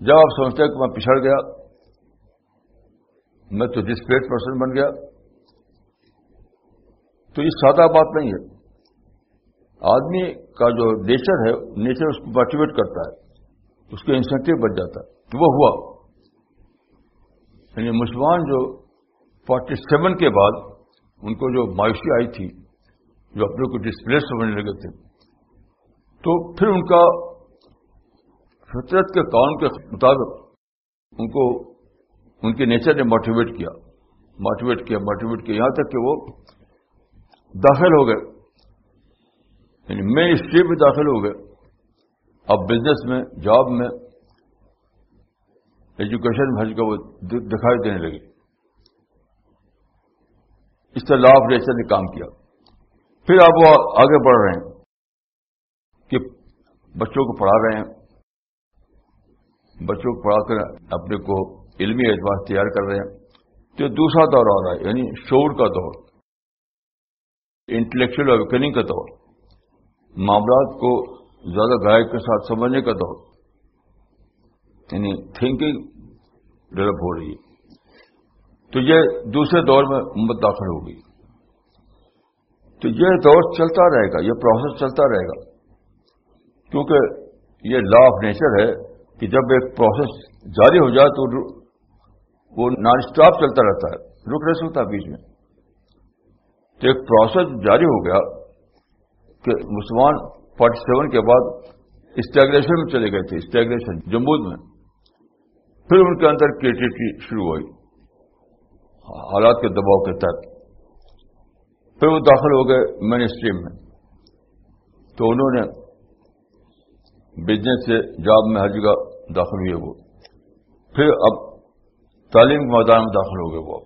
جب آپ سمجھتے ہیں کہ میں پچھڑ گیا، میں تو ڈسپلیس پرسن بن گیا۔ تو یہ سادہ بات نہیں ہے۔ آدمی کا جو نیچر ہے نیچر اس کو موٹیویٹ کرتا ہے۔ اس کے انسینٹو بچ جاتا ہے۔ وہ ہوا۔ یعنی مسلمان جو فورٹی سیون کے بعد ان کو جو مایوسی آئی تھی، جو اپنے کو ڈسپلیس سمجھنے لگے تھے، تو پھر ان کا فطرت کے قانون کے مطابق ان کو، ان کے نیچر نے موٹیویٹ کیا موٹیویٹ کیا موٹیویٹ کیا۔ یہاں تک کہ وہ داخل ہو گئے۔ یعنی مین اسٹریم میں داخل ہو گئے۔ اب بزنس میں جاب میں ایجوکیشن میں کا وہ دکھائی دینے لگی۔ اس طرح لا آف نیچر نے کام کیا۔ پھر آپ وہ آگے بڑھ رہے ہیں کہ بچوں کو پڑھا رہے ہیں۔ بچوں کو پڑھا کر اپنے کو علمی اعتبار تیار کر رہے ہیں۔ تو دوسرا دور آ رہا ہے یعنی شعور کا دور۔ انٹلیکچل اویکننگ کا دور۔ معاملات کو زیادہ گائے کے ساتھ سمجھنے کا دور۔ یعنی تھنکنگ ڈیولپ ہو رہی ہے۔ تو یہ دوسرے دور میں امت داخل ہوگی۔ تو یہ دور چلتا رہے گا، یہ پروسیس چلتا رہے گا۔ کیونکہ یہ لا آف نیچر ہے کہ جب ایک پروسیس جاری ہو جائے تو وہ نان اسٹاپ چلتا رہتا ہے، رک نہیں سکتا بیچ میں۔ تو ایک پروسیس جاری ہو گیا کہ مسلمان فورٹی سیون کے بعد اسٹیگریشن میں چلے گئے تھے اسٹیگریشن جموں میں۔ پھر ان کے اندر کریٹیوٹی شروع ہوئی، حالات کے دباؤ کے تحت۔ پھر وہ داخل ہو گئے مین اسٹریم میں۔ تو انہوں نے بزنس سے جاب میں ہر جگہ داخل ہوئے وہ۔ پھر اب تعلیم کے میدان میں داخل ہو گئے وہ۔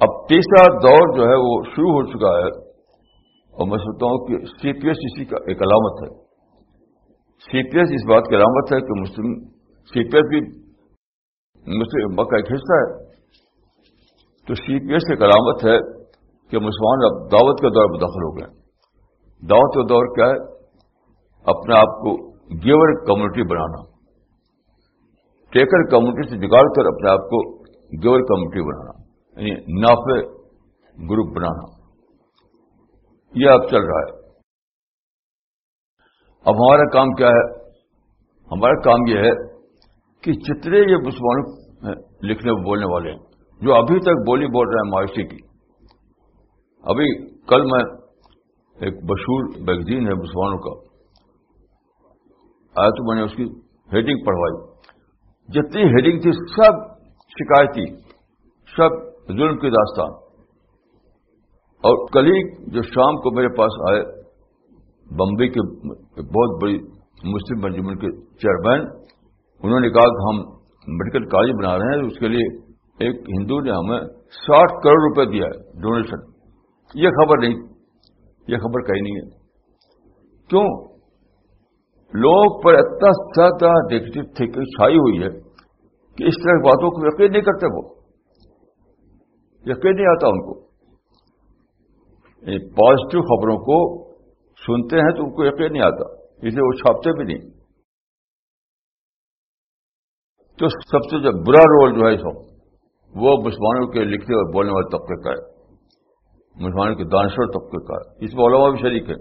اب تیسرا دور جو ہے وہ شروع ہو چکا ہے۔ اور میں سوچتا ہوں کہ سی پی ایس اسی کا ایک علامت ہے۔ سی پی ایس اس بات کی علامت ہے کہ مسلم سی پی ایس بھی مسلم کا ایک حصہ ہے۔ تو سی پی ایس ایک علامت ہے کہ مسلمان اب دعوت کے دور میں داخل ہو گئے۔ دعوت کا دور کیا ہے؟ اپنے آپ کو گیور کمیونٹی بنانا۔ ٹیکر کمیونٹی سے جگاڑ کر اپنے آپ کو گیور کمیونٹی بنانا۔ یعنی نافع گروپ بنانا۔ یہ اب چل رہا ہے۔ اب ہمارا کام کیا ہے؟ ہمارا کام یہ ہے کہ جتنے یہ مسلمانوں لکھنے بولنے والے ہیں، جو ابھی تک بولی بول رہے ہیں معاشی کی۔ ابھی کل میں ایک مشہور میگزین ہے مسلمانوں کا۔ آیا تو میں نے اس کی ہیڈنگ پڑھوائی۔ جتنی ہیڈنگ تھی، سب شکایتی، سب ظلم کی داستان۔ اور کلیگ جو شام کو میرے پاس آئے، بمبئی کے بہت بڑی مسلم انجمن کے چیئرمین انہوں نے کہا کہ ہم میڈیکل کالج بنا رہے ہیں، اس کے لیے ایک ہندو نے ہمیں ساٹھ کروڑ روپے دیا ہے ڈونیشن یہ خبر نہیں، یہ خبر کہیں نہیں ہے۔ کیوں؟ لوگ پر اتنا زیادہ نیگیٹو تھنکنگ چھائی ہوئی ہے کہ اس طرح کی باتوں کو یقین نہیں کرتے وہ۔ یقین نہیں آتا ان کو۔ یعنی پازیٹو خبروں کو سنتے ہیں تو ان کو یقین نہیں آتا اس لیے وہ چھاپتے بھی نہیں۔ تو سب سے جو برا رول جو ہے سب وہ مسلمانوں کے لکھنے اور بولنے والے طبقے کا ہے۔ مسلمانوں کے دانشور طبقے کا ہے۔ اس میں علماء بھی شریک ہے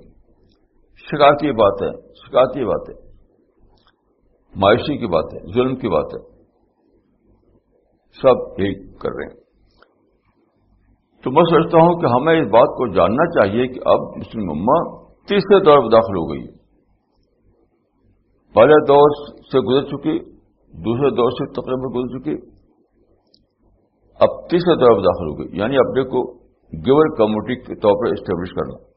شکایتی بات ہے شکایتی بات ہے۔ معاشی کی بات ہے، ظلم کی بات ہے۔ سب یہی کر رہے ہیں۔ تو میں سوچتا ہوں کہ ہمیں اس بات کو جاننا چاہیے کہ اب مسلم اما تیسرے دور میں داخل ہو گئی ہے۔ پہلے دور سے گزر چکی دوسرے دور سے تقریباً گزر چکی۔ اب تیسرے دور میں داخل ہو گئی۔ یعنی اپنے کو گیور کمیونٹی کے طور پر اسٹیبلش کرنا۔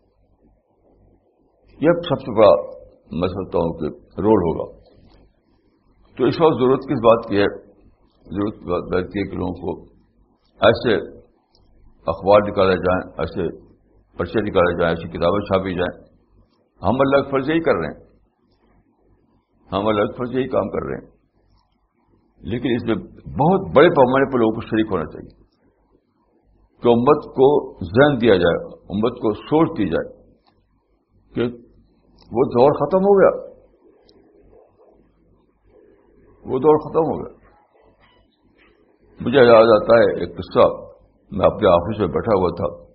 یہ سب سے بڑا میں سمجھتا ہوں کہ رول ہوگا۔ تو اس وقت ضرورت کس بات کی ہے؟ ضرورت بیٹھتی ہے کہ لوگوں کو ایسے اخبار نکالے جائیں، ایسے پرچے نکالے جائیں، ایسی کتابیں چھاپی جائیں۔ ہم اللہ فرض یہی کر رہے ہیں۔ ہم اللہ فرض یہی کام کر رہے ہیں۔ لیکن اس میں بہت بڑے پیمانے پر لوگوں کو شریک ہونا چاہیے کہ امت کو ذہن دیا جائے، امت کو سوچ دی جائے کہ وہ دور ختم ہو گیا۔ وہ دور ختم ہو گیا۔ مجھے یاد آتا ہے ایک قصہ، میں اپنے آفس میں بیٹھا ہوا تھا۔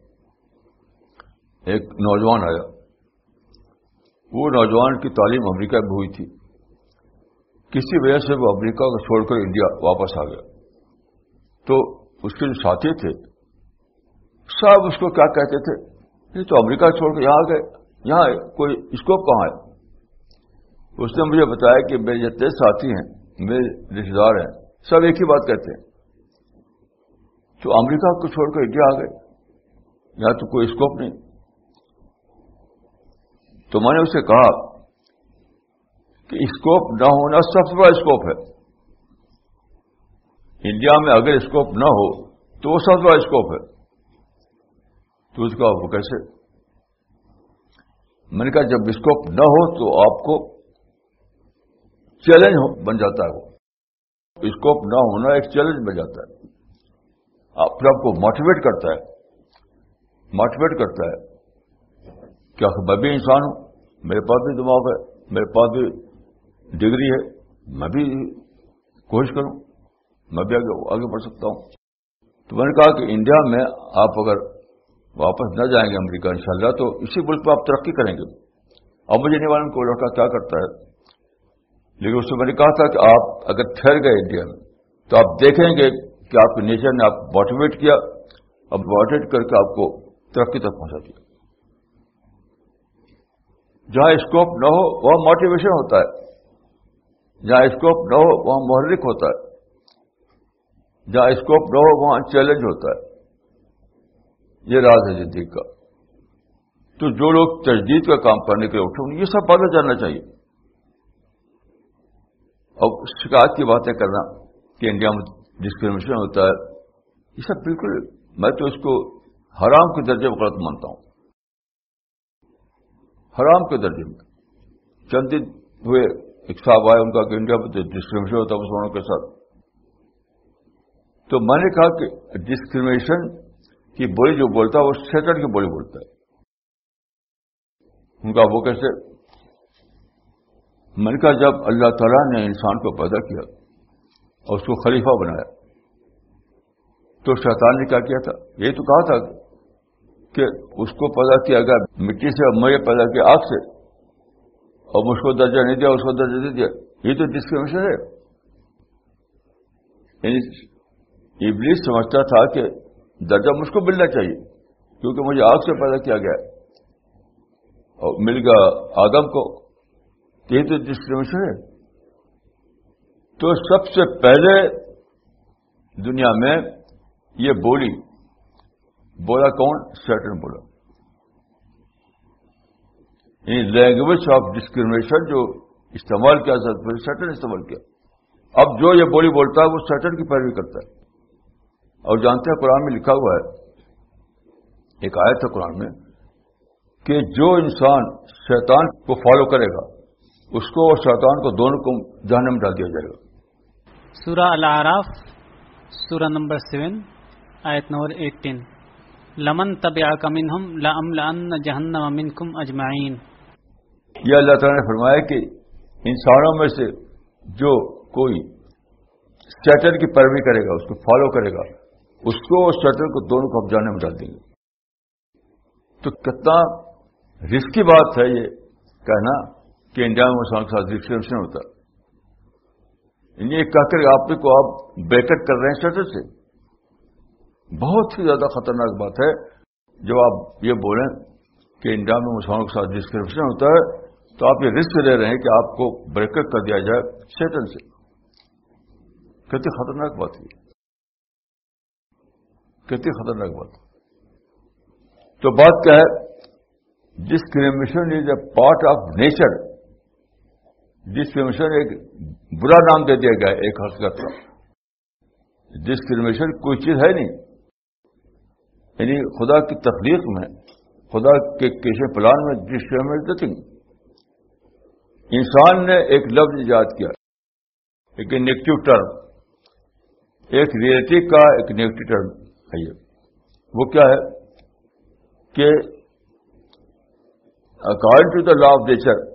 ایک نوجوان آیا۔ وہ نوجوان کی تعلیم امریکہ میں ہوئی تھی۔ کسی وجہ سے وہ امریکہ کو چھوڑ کر انڈیا واپس آ گیا۔ تو اس کے جو ساتھی تھے، سب اس کو کیا کہتے تھے؟ یہ تو امریکہ چھوڑ کر یہاں آ گئے، یہاں کوئی اسکوپ کہاں ہے؟ اس نے مجھے بتایا کہ میرے جتنے ساتھی ہیں، میرے رشتے دار ہیں، سب ایک ہی بات کہتے ہیں۔ تو امریکہ کو چھوڑ کر انڈیا آ گئے، یہاں تو کوئی اسکوپ نہیں۔ تو میں نے اسے کہا کہ اسکوپ نہ ہونا سب سے بڑا اسکوپ ہے۔ انڈیا میں اگر اسکوپ نہ ہو تو وہ سب سے بڑا اسکوپ ہے۔ تو اس کا وہ کیسے؟ میں نے کہا جب اسکوپ نہ ہو تو آپ کو چیلنج بن جاتا ہے۔ وہ اسکوپ نہ ہونا ایک چیلنج بن جاتا ہے۔ پھر آپ کو موٹیویٹ کرتا ہے۔ موٹیویٹ کرتا ہے۔ کیا میں بھی انسان ہوں؟ میرے پاس بھی دماغ ہے۔ میرے پاس بھی ڈگری ہے، میں بھی کوشش کروں، میں بھی آگے آگے بڑھ سکتا ہوں۔ تو میں نے کہا کہ انڈیا میں آپ اگر واپس نہ جائیں گے امریکہ، انشاءاللہ تو اسی ملک میں آپ ترقی کریں گے۔ اب مجھے نہیں معلوم کو لڑکا کیا کرتا ہے۔ لیکن اس سے میں نے کہا تھا کہ آپ اگر ٹھہر گئے انڈیا میں، تو آپ دیکھیں گے کہ آپ کے نیچر نے آپ موٹیویٹ کیا، اب موٹیویٹ کر کے آپ کو ترقی تک پہنچا دیا۔ جہاں اسکوپ نہ ہو، وہاں موٹیویشن ہوتا ہے۔ جہاں اسکوپ نہ ہو، وہاں محرک ہوتا ہے۔ جہاں اسکوپ نہ ہو، وہاں چیلنج ہوتا ہے۔ یہ راز ہے زندگی کا۔ تو جو لوگ تجدید کا کام کرنے کے لیے اٹھے یہ سب باتیں جاننا چاہیے۔ اب شکایت کی باتیں کرنا کہ انڈیا میں ڈسکریمنیشن ہوتا ہے، یہ سب بالکل، میں تو اس کو حرام کے درجے میں غلط مانتا ہوں۔ حرام کے درجے میں۔ چند دن ہوئے ایک صاحب آئے، ان کا کہ انڈیا میں ڈسکریمنیشن ہوتا ہے، مسلمانوں کے ساتھ۔ تو میں نے کہا کہ ڈسکریمنیشن کی بولی جو بولتا ہے، وہ سیٹر کی بولی بولتا ہے۔ ان کا وہ کیسے؟ میں نے کہا جب اللہ تعالیٰ نے انسان کو پیدا کیا اور اس کو خلیفہ بنایا، تو شیطان نے کیا کیا تھا؟ یہ تو کہا تھا کہ اس کو پیدا کیا گیا، مٹی سے اور مجھے پیدا کیا، آگ سے۔ اور مجھ کو درجہ نہیں دیا، اس کو درجہ نہیں دیا۔ یہ تو ڈسکریمنیشن ہے۔ یعنی ابلیس سمجھتا تھا کہ درجہ مجھ کو ملنا چاہیے، کیونکہ مجھے آگ سے پیدا کیا گیا۔ اور مل گیا آدم کو۔ یہ تو ڈسکریمنیشن ہے۔ تو سب سے پہلے دنیا میں یہ بولی، بولا کون؟ سیٹن بولا۔ لینگویج آف ڈسکریمنیشن جو استعمال کیا جاتا سیٹن استعمال کیا۔ اب جو یہ بولی بولتا ہے، وہ سیٹن کی پیروی کرتا ہے۔ اور جانتے ہیں قرآن میں لکھا ہوا ہے، ایک آیت تھا قرآن میں، کہ جو انسان شیطان کو فالو کرے گا، اس کو اور شیطان کو دونوں کو جہنم ڈال دیا جائے گا۔ سورہ العراف سورہ نمبر سیون، آیت نمبر ایٹین۔ لمن طب کمن ہم لم جہنم امن کم اجمائین یہ اللہ تعالیٰ نے فرمایا کہ انسانوں میں سے جو کوئی سیٹر کی پیروی کرے گا، اس کو فالو کرے گا، اس کو اور سیٹر کو دونوں کو جانے میں ڈال دیں گے۔ تو کتنا رسکی بات ہے یہ کہنا کہ انڈیا میں مسلمان کے ساتھ ڈسکرپشن ہوتا۔ یہ کہہ کر آپ کو آپ بیکٹ کر رہے ہیں سٹر سے۔ بہت ہی زیادہ خطرناک بات ہے۔ جب آپ یہ بولیں کہ انڈیا میں مسلمانوں کے ساتھ ڈسکرپشن ہوتا ہے تو آپ یہ رسک لے رہے ہیں کہ آپ کو بریکٹ کر دیا جائے سیٹن سے۔ کتنی خطرناک بات ہے کتنی خطرناک بات۔ تو بات کیا ہے؟ Discrimination is a part of nature discrimination ایک برا نام دے دیا گیا ایک حقیقت۔ کا ڈسکریمنیشن کوئی چیز ہے نہیں۔ یعنی خدا کی تخلیق میں، خدا کے کیشن پلان میں ڈسکریمنیشن انسان نے ایک لفظ ایجاد کیا، ایک نیگیٹو ٹرم، ایک ریئلٹی کا ایک نیگیٹو ٹرم ہے یہ۔ وہ کیا ہے؟ کہ according to the law of nature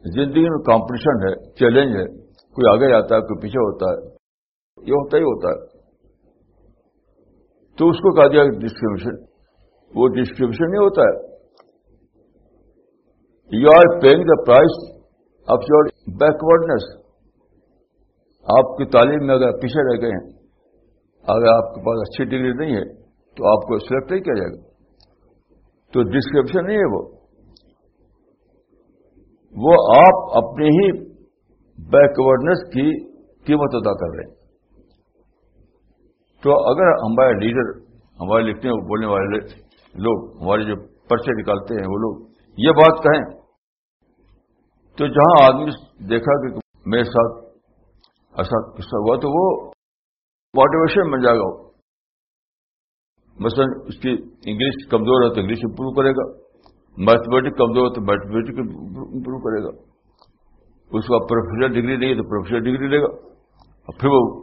زندگی میں کمپٹیشن ہے چیلنج ہے، کوئی آگے جاتا ہے، کوئی پیچھے ہوتا ہے، یہ ہوتا ہی ہوتا ہے۔ تو اس کو کہا دیا ڈسکریمشن وہ ڈسکریمشن نہیں ہوتا ہے۔ You are paying the price of your backwardness آپ کی تعلیم میں اگر پیچھے رہ گئے ہیں، اگر آپ کے پاس اچھی ڈگری نہیں ہے، تو آپ کو سلیکٹ نہیں کیا جائے گا۔ تو ڈسکرپشن نہیں ہے وہ۔ وہ آپ اپنی ہی بیکورڈنس کی قیمت ادا کر رہے ہیں۔ تو اگر ہمارے لیڈر ہمارے لکھنے بولنے والے لوگ، ہمارے جو پرچے نکالتے ہیں، وہ لوگ یہ بات کہیں تو جہاں آدمی دیکھا کہ میرے ساتھ ایسا قصہ ہوا تو وہ موٹیویشن بن جائے گا۔ مثلا اس کی انگلش کمزور ہے تو انگلش امپروو کرے گا۔ میتھمیٹک کمزور ہے تو میتھمیٹک امپروو کرے گا۔ اس کا پروفیشنل ڈگری نہیں ہے تو پروفیشنل ڈگری لے گا۔ اور پھر وہ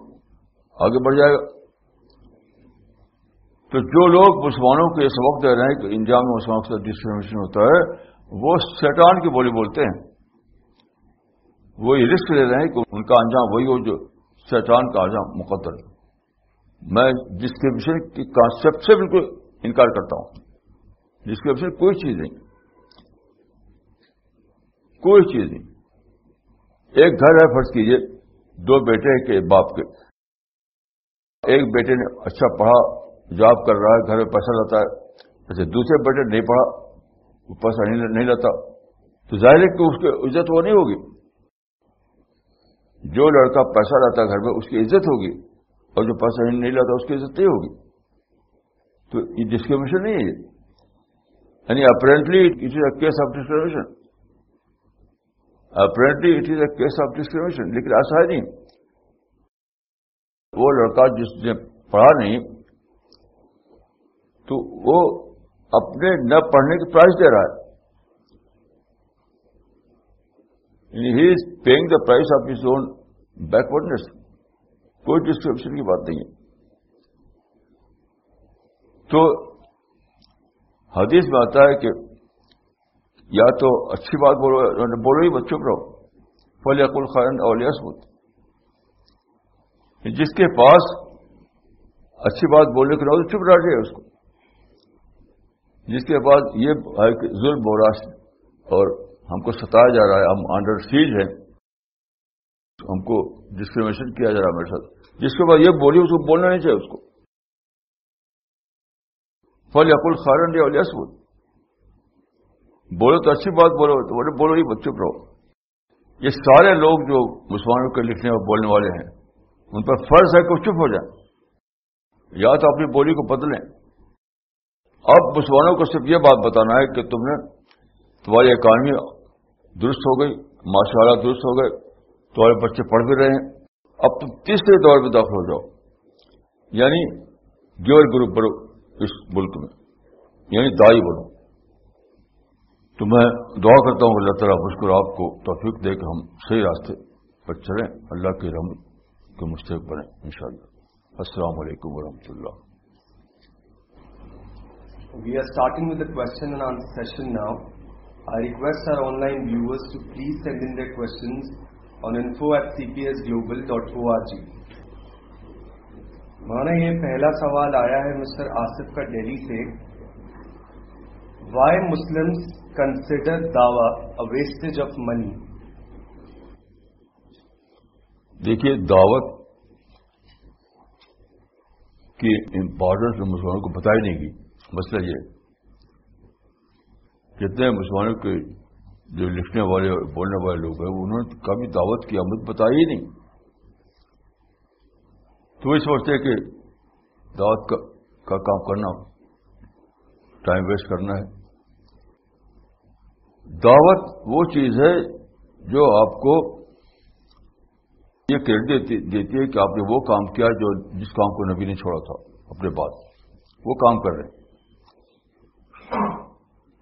آگے بڑھ جائے گا۔ تو جو لوگ مسلمانوں کو یہ سبق دے رہے ہیں کہ انجام میں مسلمانوں کے ساتھ ڈسکریمنیشن ہوتا ہے، وہ شیطان کی بولی بولتے ہیں۔ وہ یہ رسک لے رہے ہیں کہ ان کا انجام وہی ہو جو شیطان کا انجام مقدر میں ڈسکرپشن کی کانسیپٹ سے بالکل انکار کرتا ہوں۔ ڈسکرپشن کوئی چیز نہیں۔ کوئی چیز نہیں۔ ایک گھر ہے، فرض کیجیے، دو بیٹے کے باپ کے۔ ایک بیٹے نے اچھا پڑھا، جاب کر رہا ہے، گھر میں پیسہ لاتا ہے۔ اچھا دوسرے بیٹے نہیں پڑھا، وہ پیسہ نہیں لاتا۔ تو ظاہر ہے کہ اس کی عزت وہ نہیں ہوگی۔ جو لڑکا پیسہ لاتا گھر میں، اس کی عزت ہوگی۔ اور جو پیسہ نہیں لاتا اس کی عزت نہیں ہوگی۔ تو یہ ڈسکریمنیشن نہیں ہے یعنی apparently it is a case of discrimination apparently it is a case of discrimination لیکن ایسا ہے نہیں۔ وہ لڑکا جس نے پڑھا نہیں، تو وہ اپنے نہ پڑھنے کی پرائز دے رہا ہے۔ He is paying the price of his own backwardness کوئی ڈسکرپشن کی بات نہیں ہے تو حدیث میں آتا ہے کہ یا تو اچھی بات بولو یعنی بولو ہی بچوں پر فل یقل خان اولیس ہوتی جس کے پاس اچھی بات بولنے کے تو چپ رہ جائے اس کو۔ جس کے بعد یہ ظلم ہو رہا اور ہم کو ستایا جا رہا ہے، ہم انڈر سیج ہیں۔ ہم کو ڈسکریمنیشن کیا جا رہا ہے میرے ساتھ۔ جس کے بعد یہ بولی اس کو بولنا نہیں چاہیے، اس کو۔ فل یقل خارن یا اولیس بولو تو اچھی بات بولو، تو بولے بولو ہی بچوں پر یہ سارے لوگ جو مسلمانوں کے لکھنے اور بولنے والے ہیں، ان پر فرض ہے کہ وہ چپ ہو جائیں۔ یا تو اپنی بولی کو بدلیں۔ اب مسلمانوں کو صرف یہ بات بتانا ہے کہ تم نے تمہاری اکانومی درست ہو گئی، ماشاء اللہ درست ہو گئے، تمہارے بچے پڑھ بھی رہے ہیں۔ اب تم تیسرے دور میں داخل ہو جاؤ۔ یعنی گیور گروپ بڑھو اس ملک میں۔ یعنی دائی بنو۔ تو میں دعا کرتا ہوں اللہ تعالیٰ مشکل آپ کو توفیق دے کہ ہم صحیح راستے پر چلیں۔ اللہ کے رحم کے مستحق بنیں، انشاءاللہ۔ السلام علیکم ورحمۃ اللہ۔ We are starting with the question and answer session now. I request our online viewers to please send in their questions on info at cpsglobal.org. مانا یہ پہلا سوال آیا ہے مسٹر آصف کا دہلی سے وائی مسلم کنسیڈر دعوی ویسٹیج آف منی دیکھیے دعوت کی امپورٹنس مسلمانوں کو بتائی نہیں گئی مسئلہ یہ جتنے مسلمانوں کے جو لکھنے والے بولنے والے لوگ ہیں، انہوں نے کبھی دعوت کی آمد بتائی ہی نہیں۔ تو وہ سوچتے کہ دعوت کا کام کرنا ٹائم ویسٹ کرنا ہے۔ دعوت وہ چیز ہے جو آپ کو یہ کریڈٹ دیتی ہے کہ آپ نے وہ کام کیا جو جس کام کو نبی نے چھوڑا تھا، اپنے بعد۔ وہ کام کر رہے ہیں۔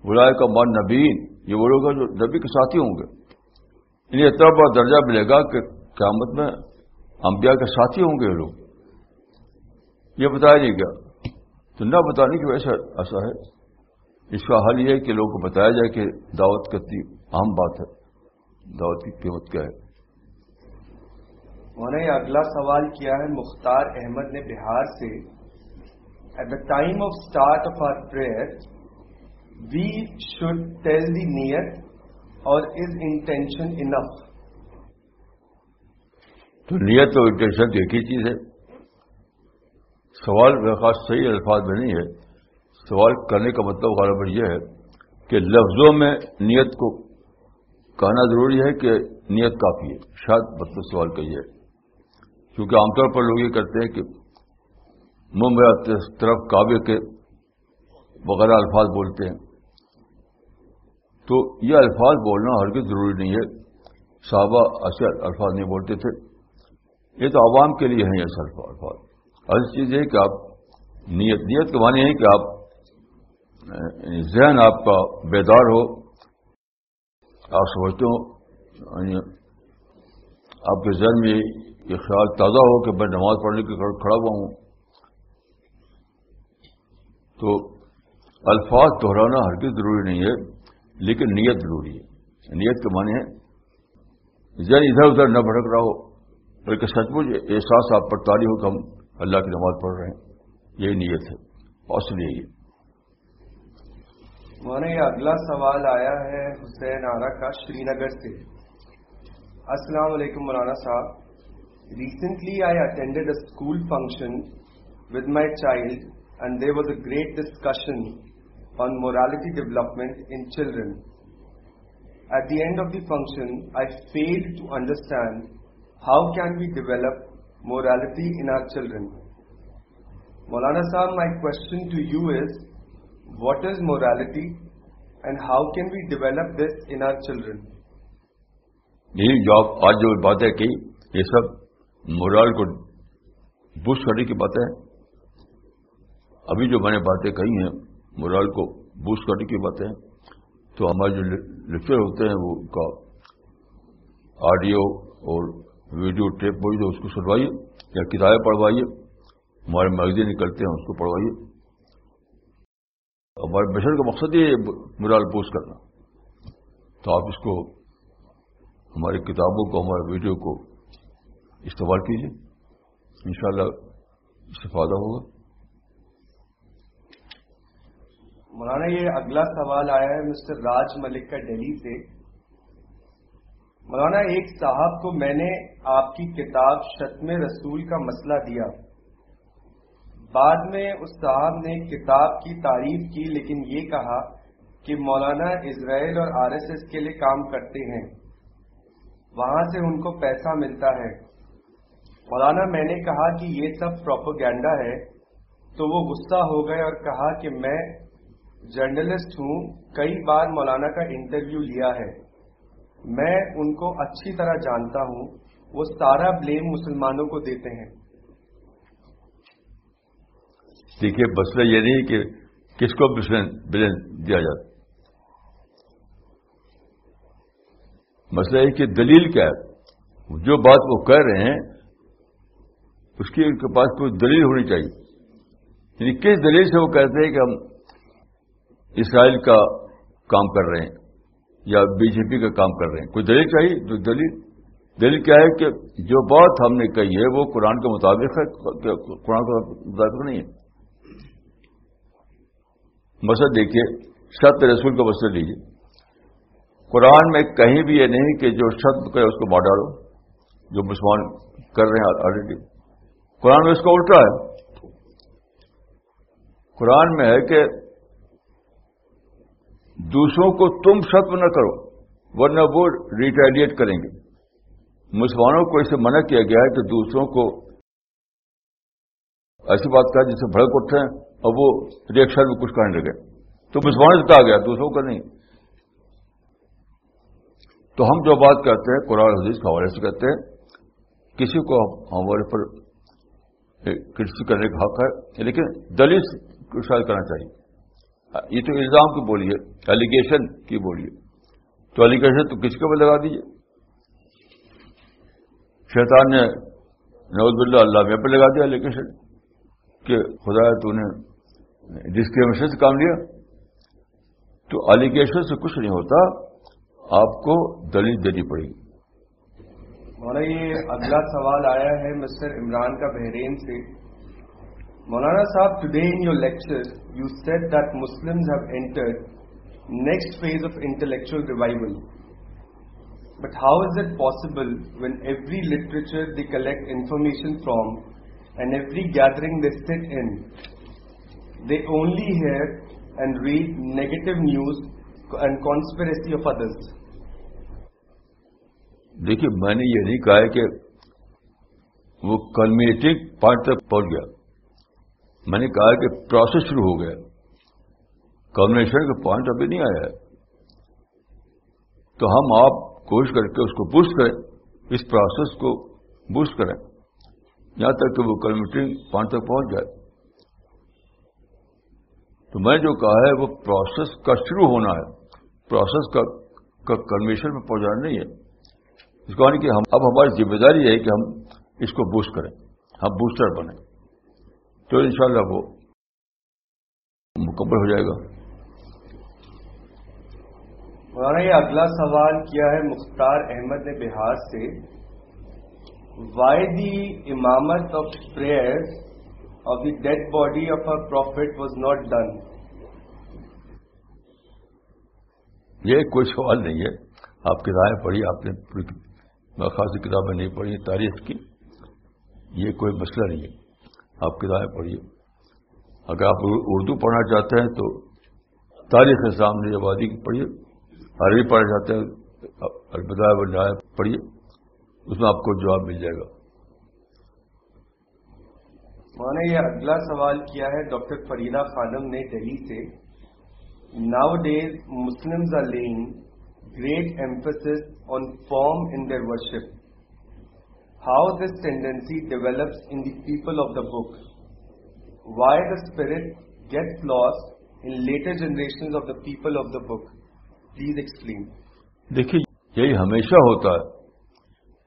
بلائے کا مان نبین یہ وہ لوگ جو نبی کے ساتھی ہوں گے۔ انہیں اتنا بڑا درجہ ملے گا کہ قیامت میں انبیاء کے ساتھی ہوں گے یہ لوگ۔ یہ بتایا نہیں گیا۔ تو نہ بتانے کی وجہ سے ایسا ہے۔ اس کا حل یہ ہے کہ لوگوں کو بتایا جائے کہ دعوت کتنی اہم بات ہے۔ دعوت کی قیمت کیا ہے؟ انہوں نے اگلا سوال کیا ہے، مختار احمد نے بہار سے at the time of start of our prayer we should tell the نیت اور از انٹینشن انف تو نیت اور انٹینشن تو ایک ہی چیز ہے۔ سوال خاص صحیح الفاظ میں نہیں ہے۔ سوال کرنے کا مطلب غالب یہ ہے کہ لفظوں میں نیت کو کہنا ضروری ہے کہ نیت کافی ہے۔ شاید مطلب سوال کا یہ ہے۔ کیونکہ عام طور پر لوگ یہ کرتے ہیں کہ ممبئی طرف کعبے کے وغیرہ الفاظ بولتے ہیں۔ تو یہ الفاظ بولنا ہرگز ضروری نہیں ہے۔ صحابہ ایسے الفاظ نہیں بولتے تھے۔ یہ تو عوام کے لیے ہیں یہ ایسے الفاظ۔ ایسی چیز ہے کہ آپ نیت نیت کے معنی ہے کہ آپ ذہن آپ کا بیدار ہو۔ آپ سمجھتے ہو۔ یعنی آپ کے ذہن میں یہ خیال تازہ ہو کہ میں نماز پڑھنے کے کھڑا ہوا ہوں۔ تو الفاظ دہرانا ہر ضروری نہیں ہے۔ لیکن نیت ضروری ہے۔ نیت کے معنی ہے ذہن یعنی ادھر ادھر نہ بھڑک رہا ہو، بلکہ سچ مچ احساس آپ پر تاری ہو کہ ہم اللہ کی نماز پڑھ رہے ہیں۔ یہی نیت ہے، اصل یہی ہے۔ مولانا، یہ اگلا سوال آیا ہے حسین آرا کا شری نگر سے۔ السلام علیکم مولانا صاحب۔ Recently I attended a school function with my child and there was a great discussion on morality development in children at the end of the function I fail to understand how can we develop morality in our children مولانا صاحب my question to you is what is morality and how can we develop this in our children یہی جو آپ آج جو باتیں کی، یہ سب morale کو بوسٹ کرنے کی باتیں ابھی جو میں نے باتیں کہی ہیں مورال کو بوسٹ کرنے کی باتیں۔ تو ہمارے جو لیکچر ہوتے ہیں وہ کا آڈیو اور ویڈیو ٹیپ ہوئی تو اس کو سنوائیے یا کتابیں پڑھوائیے، ہمارے میگزین نکلتے ہیں اس کو پڑھوائیے۔ ہمارے مشن کا مقصد یہ مورال بوسٹ کرنا۔ تو آپ اس کو ہماری کتابوں کو، ہمارے ویڈیو کو استعمال کیجیے۔ انشاءاللہ اس سے فائدہ ہوگا۔ مولانا، یہ اگلا سوال آیا ہے مسٹر راج ملک کا دہلی سے۔ مولانا، ایک صاحب کو میں نے آپ کی کتاب شتم رسول کا مسئلہ دیا۔ بعد میں اس صاحب نے کتاب کی تعریف کی، لیکن یہ کہا کہ مولانا اسرائیل اور آر ایس ایس کے لیے کام کرتے ہیں۔ وہاں سے ان کو پیسہ ملتا ہے۔ مولانا، میں نے کہا کہ یہ سب پروپوگینڈا ہے، تو وہ غصہ ہو گئے اور کہا کہ میں جرنلسٹ ہوں، کئی بار مولانا کا انٹرویو لیا ہے۔ میں ان کو اچھی طرح جانتا ہوں، وہ سارا بلیم مسلمانوں کو دیتے ہیں۔ دیکھیے، مسئلہ یہ نہیں کہ کس کو بلین دیا جاتا مسئلہ یہ کہ دلیل کیا ہے؟ جو بات وہ کہہ رہے ہیں، اس کی ان کے پاس کوئی دلیل ہونی چاہیے۔ یعنی کس دلیل سے وہ کہتے ہیں کہ ہم اسرائیل کا کام کر رہے ہیں یا بی جے پی کا کام کر رہے ہیں۔ کوئی دلیل چاہیے؟ تو دلیل دلیل کیا ہے کہ جو بات ہم نے کہی ہے وہ قرآن کے مطابق ہے قرآن کے مطابق نہیں ہے۔ مسئلہ دیکھیے ست رسول کا مسئلہ لیجیے قرآن میں کہیں بھی یہ نہیں کہ جو شت کرے اس کو مار ڈالو، جو مسلمان کر رہے ہیں آلریڈی قرآن میں اس کا الٹا ہے۔ قرآن میں ہے کہ دوسروں کو تم ختم نہ کرو، ورنہ وہ ریٹائلیٹ کریں گے۔ مسلمانوں کو اسے منع کیا گیا ہے کہ دوسروں کو ایسی بات کہا جس سے بھڑک اٹھے ہیں اور وہ ریئیکشن میں کچھ کرنے لگے۔ تو مسلمانوں سے کہا گیا، دوسروں کا نہیں۔ تو ہم جو بات کرتے ہیں، قرآن حدیث کے حوالے سے کہتے ہیں، کسی کو ہمارے پر کرسی کرنے کا حق ہے، لیکن دلت شاید کرنا چاہیے۔ ہاں، یہ تو الزام کی بولیے ایلیگیشن کی بولیے تو ایلیگیشن تو کس کے اوپر لگا دیجیے شیطان نے نوز اللہ اللہ میں پہ لگا دیا ایلیگیشن کہ خدا تو نے ڈسکریمنیشن سے کام لیا۔ تو ایلیگیشن سے کچھ نہیں ہوتا، آپ کو دلیل دینی پڑے گی۔ مولانا یہ اگلا سوال آیا ہے مسٹر عمران کا بحرین سے۔ مولانا صاحب today in your lecture you said that Muslim have entered next phase of intellectual revival but how is it possible when every literature they collect information from and every gathering they said in they only hear and read negative news and conspiracy of others دیکھیے، میں نے یہ نہیں کہا ہے کہ وہ کلمیٹنگ point تک پہنچ گیا۔ میں نے کہا کہ پروسیس شروع ہو گیا۔ کمبنیشن کا پوائنٹ ابھی نہیں آیا۔ ہے تو ہم آپ کوشش کر کے اس کو بوسٹ کریں۔ اس پروسیس کو بوسٹ کریں۔ یہاں تک کہ وہ کلمیٹنگ پوائنٹ تک پہنچ جائے۔ تو میں جو کہا ہے وہ پروسیس کا شروع ہونا ہے۔ پروسیس کا کنویشن میں پہنچانا نہیں ہے۔ اس کو یعنی کہ ہم اب ہماری ذمہ داری ہے کہ ہم اس کو بوسٹ کریں۔ ہم بوسٹر بنیں۔ تو انشاءاللہ وہ مکمل ہو جائے گا۔ مولانا یہ اگلا سوال کیا ہے مختار احمد نے بہار سے؟ وائی دی امامت of prayer of the dead body of our prophet was not done یہ کوئی سوال نہیں ہے۔ آپ کتابیں پڑھی آپ نے خاصی کتابیں نہیں پڑھی تاریخ کی۔ یہ کوئی مسئلہ نہیں ہے۔ آپ کتابیں پڑھیے۔ اگر آپ اردو پڑھنا چاہتے ہیں تو تاریخ اسلام نے آبادی کی پڑھیے۔ عربی پڑھنا چاہتے ہیں البدایہ بنایا پڑھیے۔ اس میں آپ کو جواب مل جائے گا۔ میں یہ اگلا سوال کیا ہے؟ ڈاکٹر فریدہ خانم نے دہلی سے nowadays Muslim are laying great emphasis on form in their worship how this tendency develops in the people of the book why the spirit get lost in later generation of the people of the book please explain دیکھیے، یہی ہمیشہ ہوتا ہے۔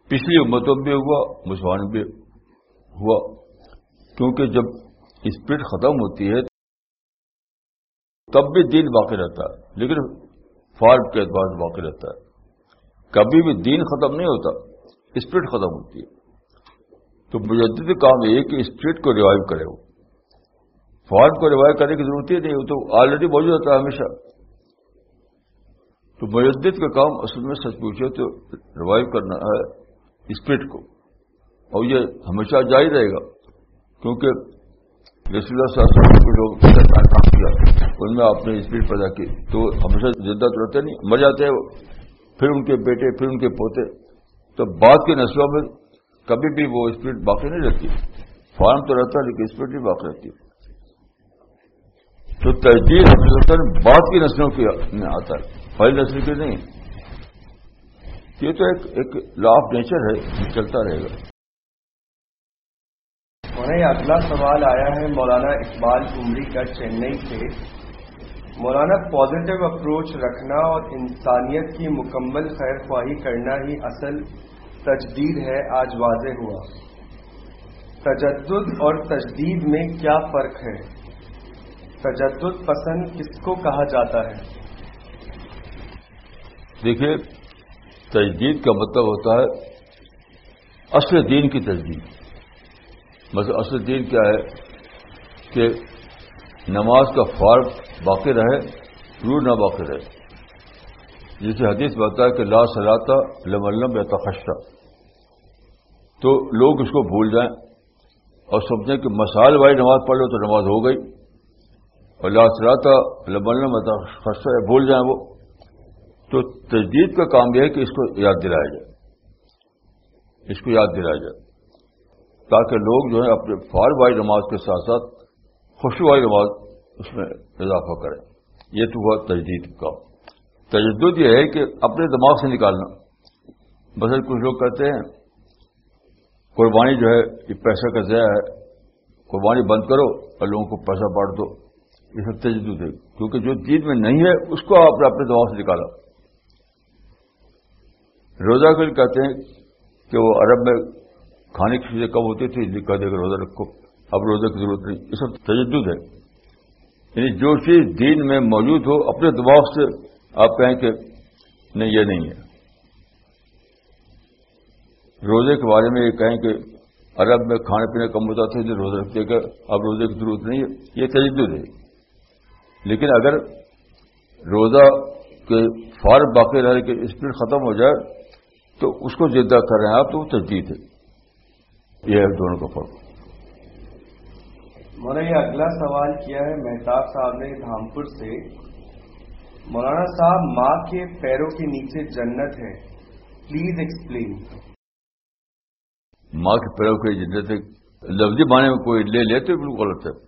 پچھلی امتوں میں ہوا مسلمان بھی ہوا۔ کیونکہ جب اسپرٹ ختم ہوتی ہے، تب بھی دین باقی رہتا ہے، لیکن فارم کے اعتبار سے باقی رہتا ہے۔ کبھی بھی دین ختم نہیں ہوتا۔ اسپرٹ ختم ہوتی ہے۔ تو مجدد کام یہ کہ اسپرٹ کو ریوائو کرے وہ۔ فارم کو ریوائو کرنے کی ضرورت ہی نہیں، وہ تو آلریڈی موجود ہوتا ہے ہمیشہ۔ تو مجدد کا کام اصل میں سچ پوچھے تو ریوائو کرنا ہے اسپرٹ کو۔ اور یہ ہمیشہ جاری رہے گا، کیونکہ رسول اللہ لوگ کام کیا۔ ان میں آپ نے اسپرٹ پیدا کی۔ تو ہمیشہ زندہ تو رہتے نہیں، مر جاتے ہیں وہ۔ پھر ان کے بیٹے، پھر ان کے پوتے۔ تو بعد کی نسلوں میں کبھی بھی وہ اسپرٹ باقی نہیں رہتی۔ فارم تو رہتا ہے لیکن اسپرٹ بھی باقی رہتی تو تجدید بعد کی نسلوں کی آتا ہے۔ پہلی نسل کی نہیں۔ یہ تو ایک ایک لا آف نیچر ہے چلتا رہے گا۔ مولانا اگلا سوال آیا ہے مولانا اقبال عمری کا چینئی سے۔ مولانا پازیٹو اپروچ رکھنا اور انسانیت کی مکمل خیر خواہی کرنا ہی اصل تجدید ہے، آج واضح ہوا۔ تجدد اور تجدید میں کیا فرق ہے؟ تجدد پسند کس کو کہا جاتا ہے؟ دیکھیے، تجدید کا مطلب ہوتا ہے اصل دین کی تجدید۔ مطلب اصل دین کیا ہے کہ نماز کا فارغ باقی رہے رو نہ باقی رہے۔ جسے حدیث بتا ہے کہ لا سلاتا لملم یا تخشہ تو لوگ اس کو بھول جائیں اور سمجھیں کہ مسائل والی نماز پڑھ لو تو نماز ہو گئی۔ اور لا سلاتا لملم یا تخشہ بھول جائیں وہ۔ تو تجدید کا کام یہ ہے کہ اس کو یاد دلایا جائے۔ اس کو یاد دلایا جائے۔ تاکہ لوگ جو ہے اپنے فار وائی نماز کے ساتھ ساتھ خوشی والی نماز اس میں اضافہ کریں۔ یہ تو ہوا تجدید کا۔ تجدد یہ ہے کہ اپنے دماغ سے نکالنا۔ بس کچھ لوگ کہتے ہیں، قربانی جو ہے، یہ پیسہ کا ضیاع ہے۔ قربانی بند کرو اور لوگوں کو پیسہ بانٹ دو۔ یہ سب تجدد ہے۔ کیونکہ جو دین میں نہیں ہے، اس کو آپ نے اپنے دماغ سے نکالا۔ روزہ کے کہتے ہیں کہ وہ عرب میں کھانے کی چیزیں کم ہوتی تھی کہہ دے کر روزہ رکھو۔ اب روزہ کی ضرورت نہیں یہ سب تجدد ہے۔ یعنی جو چیز دین میں موجود ہو، اپنے دماغ سے آپ کہیں کہ نہیں، یہ نہیں ہے۔ روزے کے بارے میں یہ کہیں کہ عرب میں کھانے پینے کم ہوتا تھا، جو روزہ رکھتے کہ اب روزے کی ضرورت نہیں ہے، یہ تجدد ہے۔ لیکن اگر روزہ کے فار باقی رہے، کہ اسپرٹ ختم ہو جائے، تو اس کو زندہ کر رہے ہیں آپ، تو وہ تجدید ہے۔ یہ ہے دونوں کا فرق۔ مولانا یہ اگلا سوال کیا ہے مہتاب صاحب نے دھامپور سے۔ مولانا صاحب، ماں کے پیروں کے نیچے جنت ہے۔ پلیز ایکسپلین ماں کے پیروں کی جنت ہے۔ لفظی معنی میں کوئی لے لیتے بالکل غلط ہے۔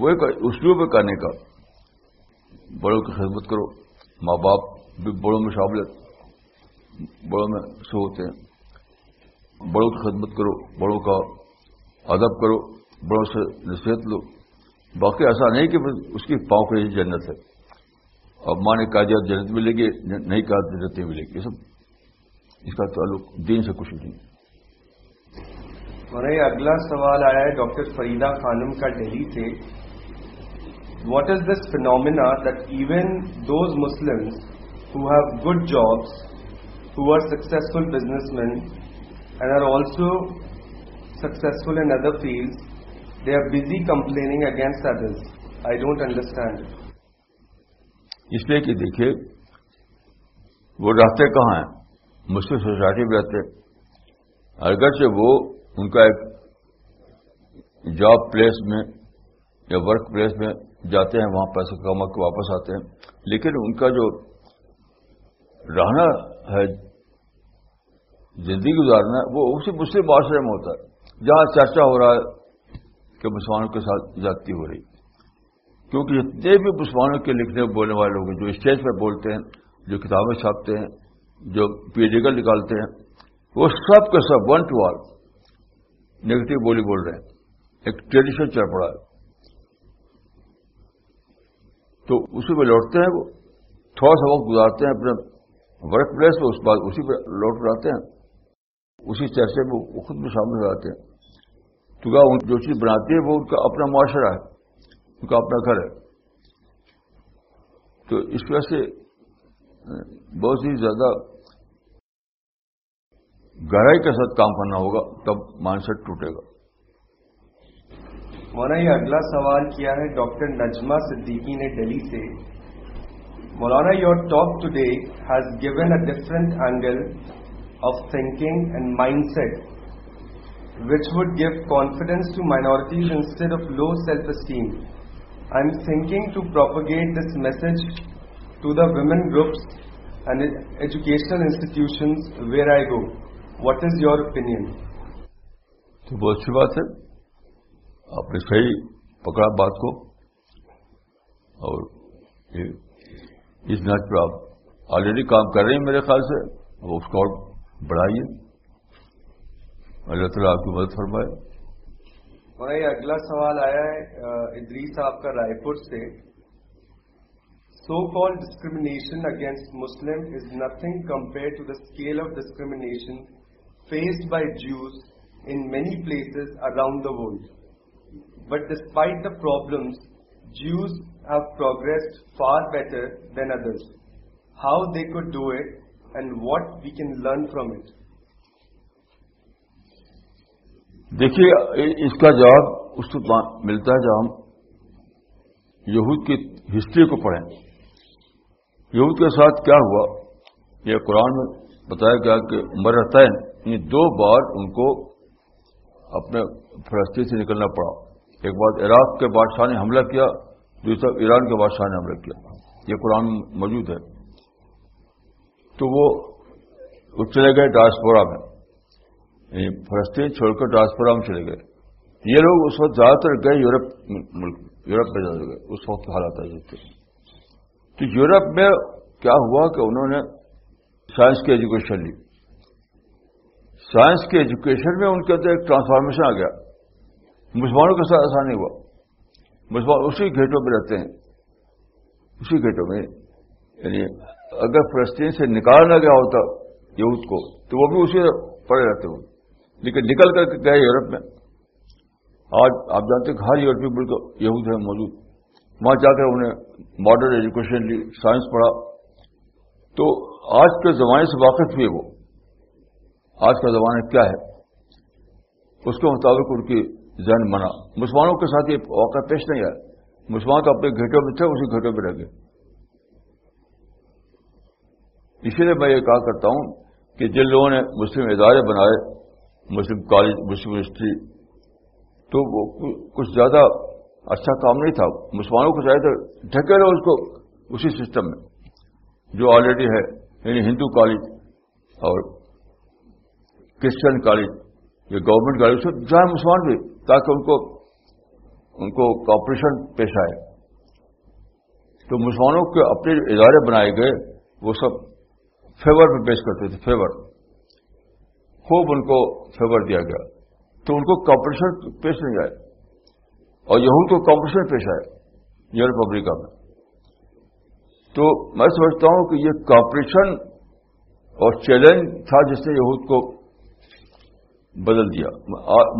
وہ ایک اسلوب کرنے کا۔ بڑوں کی خدمت کرو۔ ماں باپ بھی بڑوں میں شاملت بڑوں میں سو ہوتے ہیں۔ بڑوں کی خدمت کرو۔ بڑوں کا ادب کرو۔ بڑوں سے نصیحت لو۔ باقی ایسا نہیں کہ اس کی پاؤں کی جنت ہے۔ اور ماں نے کہا جی، دیا جنت ملے گی نہیں کہا جنت نہیں ملے گی۔ یہ سب اس کا تعلق دین سے کچھ نہیں۔ اور اگلا سوال آیا ہے ڈاکٹر فریدہ خانم کا دہلی سے۔ What is this phenomena that even those Muslim who have good jobs, who are successful businessmen and are also successful in other fields, they are busy complaining against others. I don't understand. اس لیے کہ دیکھیے، وہ رہتے کہاں ہیں؟ Muslim society میں رہتے اگرچہ وہ ان کا ایک جاب پلیس میں یا ورک پلیس میں جاتے ہیں، وہاں پیسے کما کے واپس آتے ہیں، لیکن ان کا جو رہنا ہے، زندگی گزارنا ہے وہ اسی مسلم معاشرے میں ہوتا ہے۔ جہاں چرچا ہو رہا ہے کہ مسلمانوں کے ساتھ جاتی ہو رہی کیونکہ جتنے بھی مسلمانوں کے لکھنے بولنے والے لوگ ہیں، جو اسٹیج پہ بولتے ہیں، جو کتابیں چھاپتے ہیں، جو پیڈیکل نکالتے ہیں، وہ سب کے سب ون ٹو آل نیگیٹو بولی بول رہے ہیں۔ ایک ٹریڈیشن چل پڑا ہے۔ تو اسی پہ لوٹتے ہیں وہ۔ تھوڑا سا وقت گزارتے ہیں، اپنے ورک پلیس میں اس بعد اسی پہ لوٹ جاتے ہیں۔ اسی چرچے میں وہ خود بھی شامل ہو جاتے ہیں۔ تو کیا جو چیز بناتی ہے وہ ان کا اپنا معاشرہ ہے، ان کا اپنا گھر ہے۔ تو اس وجہ سے، بہت ہی زیادہ گہرائی کے ساتھ کام کرنا ہوگا، تب مائنڈ سیٹ ٹوٹے گا۔ مولانا، یہ اگلا سوال کیا ہے؟ ڈاکٹر نجمہ صدیقی نے دلی سے۔ مولانا your talk today has given a different angle of thinking and mind set which would give confidence to minorities instead of low self esteem I am thinking to propagate this message to the women groups and educational institutions where I go what is your opinion تو بہت اچھی بات ہے۔ آپ نے صحیح پکڑا بات کو۔ اور اس نٹ پہ آپ آلریڈی کام کر رہے ہیں میرے خیال سے۔ اس کو بڑھائیے۔ اللہ تعالیٰ آپ کی مدد فرمائے اور یہ اگلا سوال آیا ہے ادری صاحب کا رائے پور سے so call discrimination against Muslim is nothing compare to the scale of discrimination faced by Jews in many places around the world But despite the problems, Jews have progressed far better than others. How they could do it and what we can learn from it. دیکھیے، اس کا جواب اس کو ملتا ہے جب ہم یہود کی ہسٹری کو پڑھیں۔ یہود کے ساتھ کیا ہوا؟ یہ قرآن میں بتایا گیا کہ مرتین یہ دو بار ان کو اپنے فلسطین سے نکلنا پڑا۔ ایک بات عراق کے بادشاہ نے حملہ کیا، دوسرا ایران کے بادشاہ نے حملہ کیا۔ یہ قرآن موجود ہے۔ تو وہ چلے گئے ڈاسپورا میں۔ یعنی فلسطین چھوڑ کر ڈاسپورا چلے گئے۔ یہ لوگ اس وقت زیادہ تر گئے یورپ ملک، یورپ میں زیادہ گئے اس وقت حالات آئے تو یورپ میں کیا ہوا کہ انہوں نے سائنس کی ایجوکیشن لی۔ سائنس کی ایجوکیشن میں ان کے اندر ایک ٹرانسفارمیشن آ گیا۔ مسلمانوں کے ساتھ ایسا نہیں ہوا۔ مسلمان اسی گھیٹوں میں رہتے ہیں۔ اسی گھیٹوں میں۔ یعنی اگر فلسطین سے نکالا نہ گیا ہوتا یہود کو، تو وہ بھی اسی پڑے رہتے ہو لیکن نکل کر کے گئے یورپ میں۔ آج آپ جانتے ہیں ہر یورپی ملک یہود ہے موجود۔ وہاں جا کر انہیں ماڈرن ایجوکیشن لی سائنس پڑھا۔ تو آج کے زمانے سے واقف ہوئے وہ۔ آج کا زمانہ کیا ہے؟ اس کے مطابق ان کی ذہن منا مسلمانوں کے ساتھ یہ واقعہ پیش نہیں آیا۔ مسلمان تو اپنے گھیٹوں میں تھے، اسی گھیٹوں میں رہ گئے۔ اسی لیے میں یہ کہا کرتا ہوں کہ جن لوگوں نے مسلم ادارے بنائے مسلم کالج، مسلم یونیورسٹی، تو وہ کچھ زیادہ اچھا کام نہیں تھا۔ مسلمانوں کو چاہے تو ڈھکے رہے اس کو اسی سسٹم میں، جو آلریڈی ہے یعنی ہندو کالج اور کرسچن کالج یہ گورنمنٹ کالج سے جہاں مسلمان بھی تاکہ ان کو ان کو کاپریشن پیش آئے۔ تو مسلمانوں کے اپنے ادارے بنائے گئے، وہ سب فیور پہ پیش کرتے تھے فیور خوب ان کو فیور دیا گیا۔ تو ان کو کاپریشن پیش نہیں آئے اور یہود کو کمپٹیشن پیش آئے یورپ افریقہ میں۔ تو میں سمجھتا ہوں کہ یہ کاپریشن اور چیلنج تھا جس نے یہود کو بدل دیا۔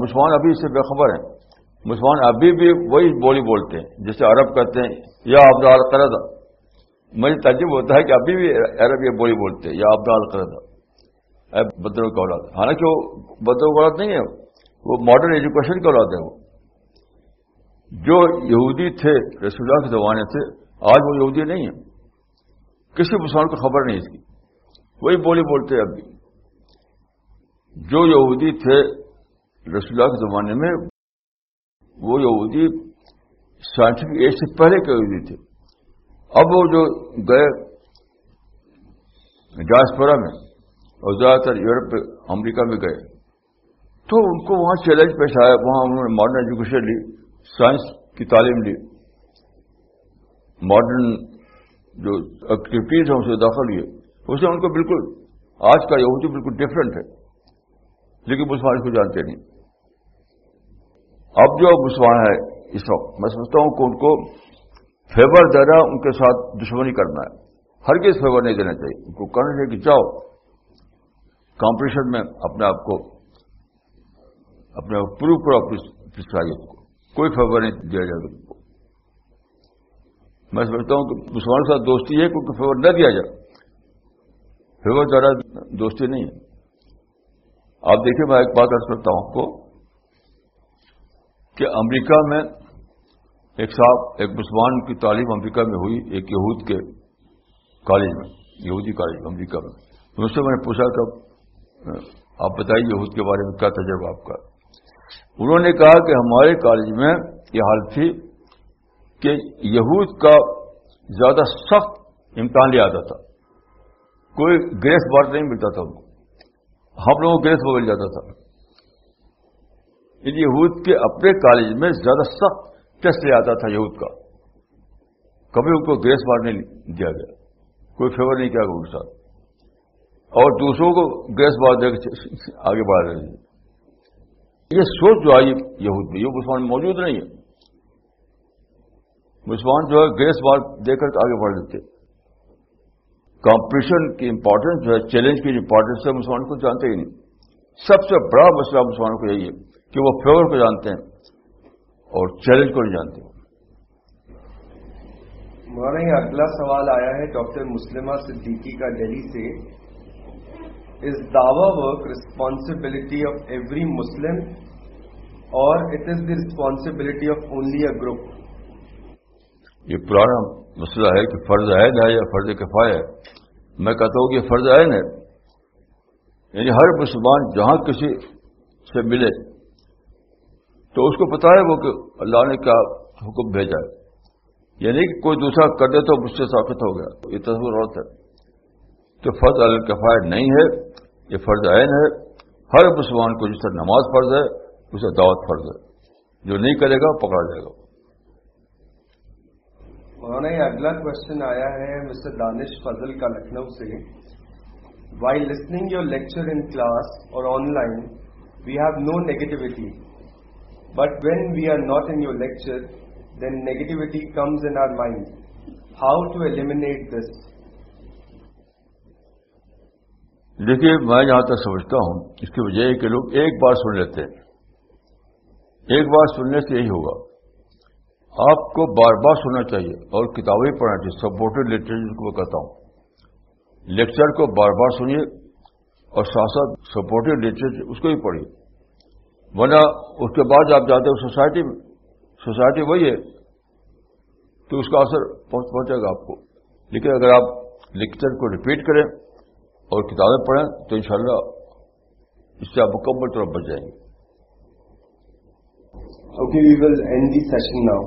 مسلمان ابھی اس سے بے خبر ہیں۔ مسلمان ابھی بھی وہی بولی بولتے ہیں، جسے عرب کہتے ہیں، یا ابدال کرد مجھے تعجب ہوتا ہے کہ ابھی بھی عرب یہ بولی بولتے ہیں، یا آپ ڈال بدروں کا اولاد۔ حالانکہ وہ بدروں کا اولاد نہیں ہے، وہ ماڈرن ایجوکیشن کا اولاد ہے وہ۔ جو یہودی تھے، رسول اللہ کے زمانے سے آج وہ یہودی نہیں ہے کسی مسلمان کو خبر نہیں اس کی۔ وہی بولی بولتے اب بھی۔ جو یہودی تھے، رسول اللہ کے زمانے میں، وہ یہودی سائنٹفک ایج سے پہلے کے یہودی تھے۔ اب وہ جو گئے جاسپورا میں اور زیادہ تر یورپ امریکہ میں گئے۔ تو ان کو وہاں چیلنج پیش آیا، وہاں انہوں نے ماڈرن ایجوکیشن لی سائنس کی تعلیم لی۔ ماڈرن جو ایکٹیویٹیز ہیں اسے داخل لیے۔ اسے ان کو بالکل، آج کا یہودی بالکل ڈفرینٹ ہے۔ لیکن مسلمان اس کو جانتے نہیں۔ اب جو مسلمان ہے اس وقت، میں سمجھتا ہوں کہ ان کو فیور دینا، ان کے ساتھ دشمنی کرنا ہے۔ ہر کس فیور نہیں دینا چاہیے۔ ان کو کرنا چاہیے کہ جاؤ۔ کمپٹیشن میں اپنے آپ کو اپنے پروو کرو اپنی صلاحیت کو۔ کوئی فیور نہیں دیا جائے ان کو میں سمجھتا ہوں کہ مسلمان کے ساتھ دوستی ہے کیونکہ فیور نہ دیا جائے۔ فیور زیادہ دوستی نہیں ہے۔ آپ دیکھیں، میں ایک بات ارض کرتا ہوں آپ کو کہ امریکہ میں ایک صاحب، ایک مسلمان کی تعلیم امریکہ میں ہوئی، ایک یہود کے کالج میں، یہودی کالج امریکہ میں۔ مجھ سے میں نے پوچھا کہ آپ بتائیے یہود کے بارے میں کیا تجربہ آپ کا؟ انہوں نے کہا کہ ہمارے کالج میں یہ حال تھی کہ یہود کا زیادہ سخت امتحان لیا جاتا تھا۔ کوئی گریس بار نہیں ملتا تھا ان کو۔ ہم لوگوں کو گریس بدل جاتا تھا۔ یہود کے اپنے کالج میں زیادہ سخت ٹیسٹ لے آتا تھا یہود کا۔ کبھی ان کو گریس بار نہیں دیا گیا۔ کوئی فیور نہیں کیا ان کے ساتھ۔ اور دوسروں کو گریس بار دے کے آگے بڑھا رہے ہیں یہ سوچ جو آئی یہود میں، یہ مسلمان موجود نہیں ہے۔ مسلمان جو ہے گریس بار دے کر آگے بڑھ دیتے۔ کمپٹیشن کی امپورٹنس جو ہے چیلنج کی امپورٹنس ہے مسلمان کو جانتے ہی نہیں۔ سب سے بڑا مسئلہ مسلمانوں کو یہی ہے کہ وہ فیور کو جانتے ہیں اور چیلنج کو نہیں جانتے۔ مولانا، یہ اگلا سوال آیا ہے، ڈاکٹر مسلمہ صدیقی کا دہلی سے۔ Is Dawa work responsibility of every Muslim or it is the responsibility of only a group یہ پرانا مسئلہ ہے کہ فرض عائد ہے یا فرض کفایا ہے۔ میں کہتا ہوں کہ فرض عائن ہے۔ یعنی ہر مسلمان جہاں کسی سے ملے، تو اس کو پتا ہے وہ کہ اللہ نے کیا حکم بھیجا ہے۔ یعنی کہ کوئی دوسرا کر دے تو مجھ سے ثابت ہو گیا۔ یہ تصور عورت ہے۔ تو فرض الکفایت نہیں ہے۔ یہ فرض عین ہے، ہر مسلمان کو جس طرح نماز فرض ہے، اسے دعوت فرض ہے۔ جو نہیں کرے گا، پکڑا جائے گا۔ مولانا، یہ اگلا کوشچن آیا ہے مسٹر دانش فضل کا لکھنؤ سے۔ Why listening your lecture in class or online we have no negativity but when we are not in your lecture then negativity comes in our mind how to eliminate this دیکھیے، میں جہاں تک سمجھتا ہوں، اس کی وجہ ہے کہ لوگ ایک بار سن لیتے ہیں۔ ایک بار سننے سے یہی ہوگا۔ آپ کو بار بار سننا چاہیے اور کتابیں پڑھنا چاہیے سپورٹڈ لٹریچر کو میں کہتا ہوں۔ لیکچر کو بار بار سنیے اور ساتھ ساتھ سپورٹڈ لٹریچر اس کو بھی پڑھیے۔ ورنہ اس کے بعد آپ جاتے ہو سوسائٹی میں سوسائٹی وہی ہے تو اس کا اثر پہنچے گا آپ کو۔ لیکن اگر آپ لیکچر کو ریپیٹ کریں اور کتابیں پڑھیں تو انشاءاللہ اس سے آپ مکمل طور بچ جائیں گے۔ Okay we will end the session now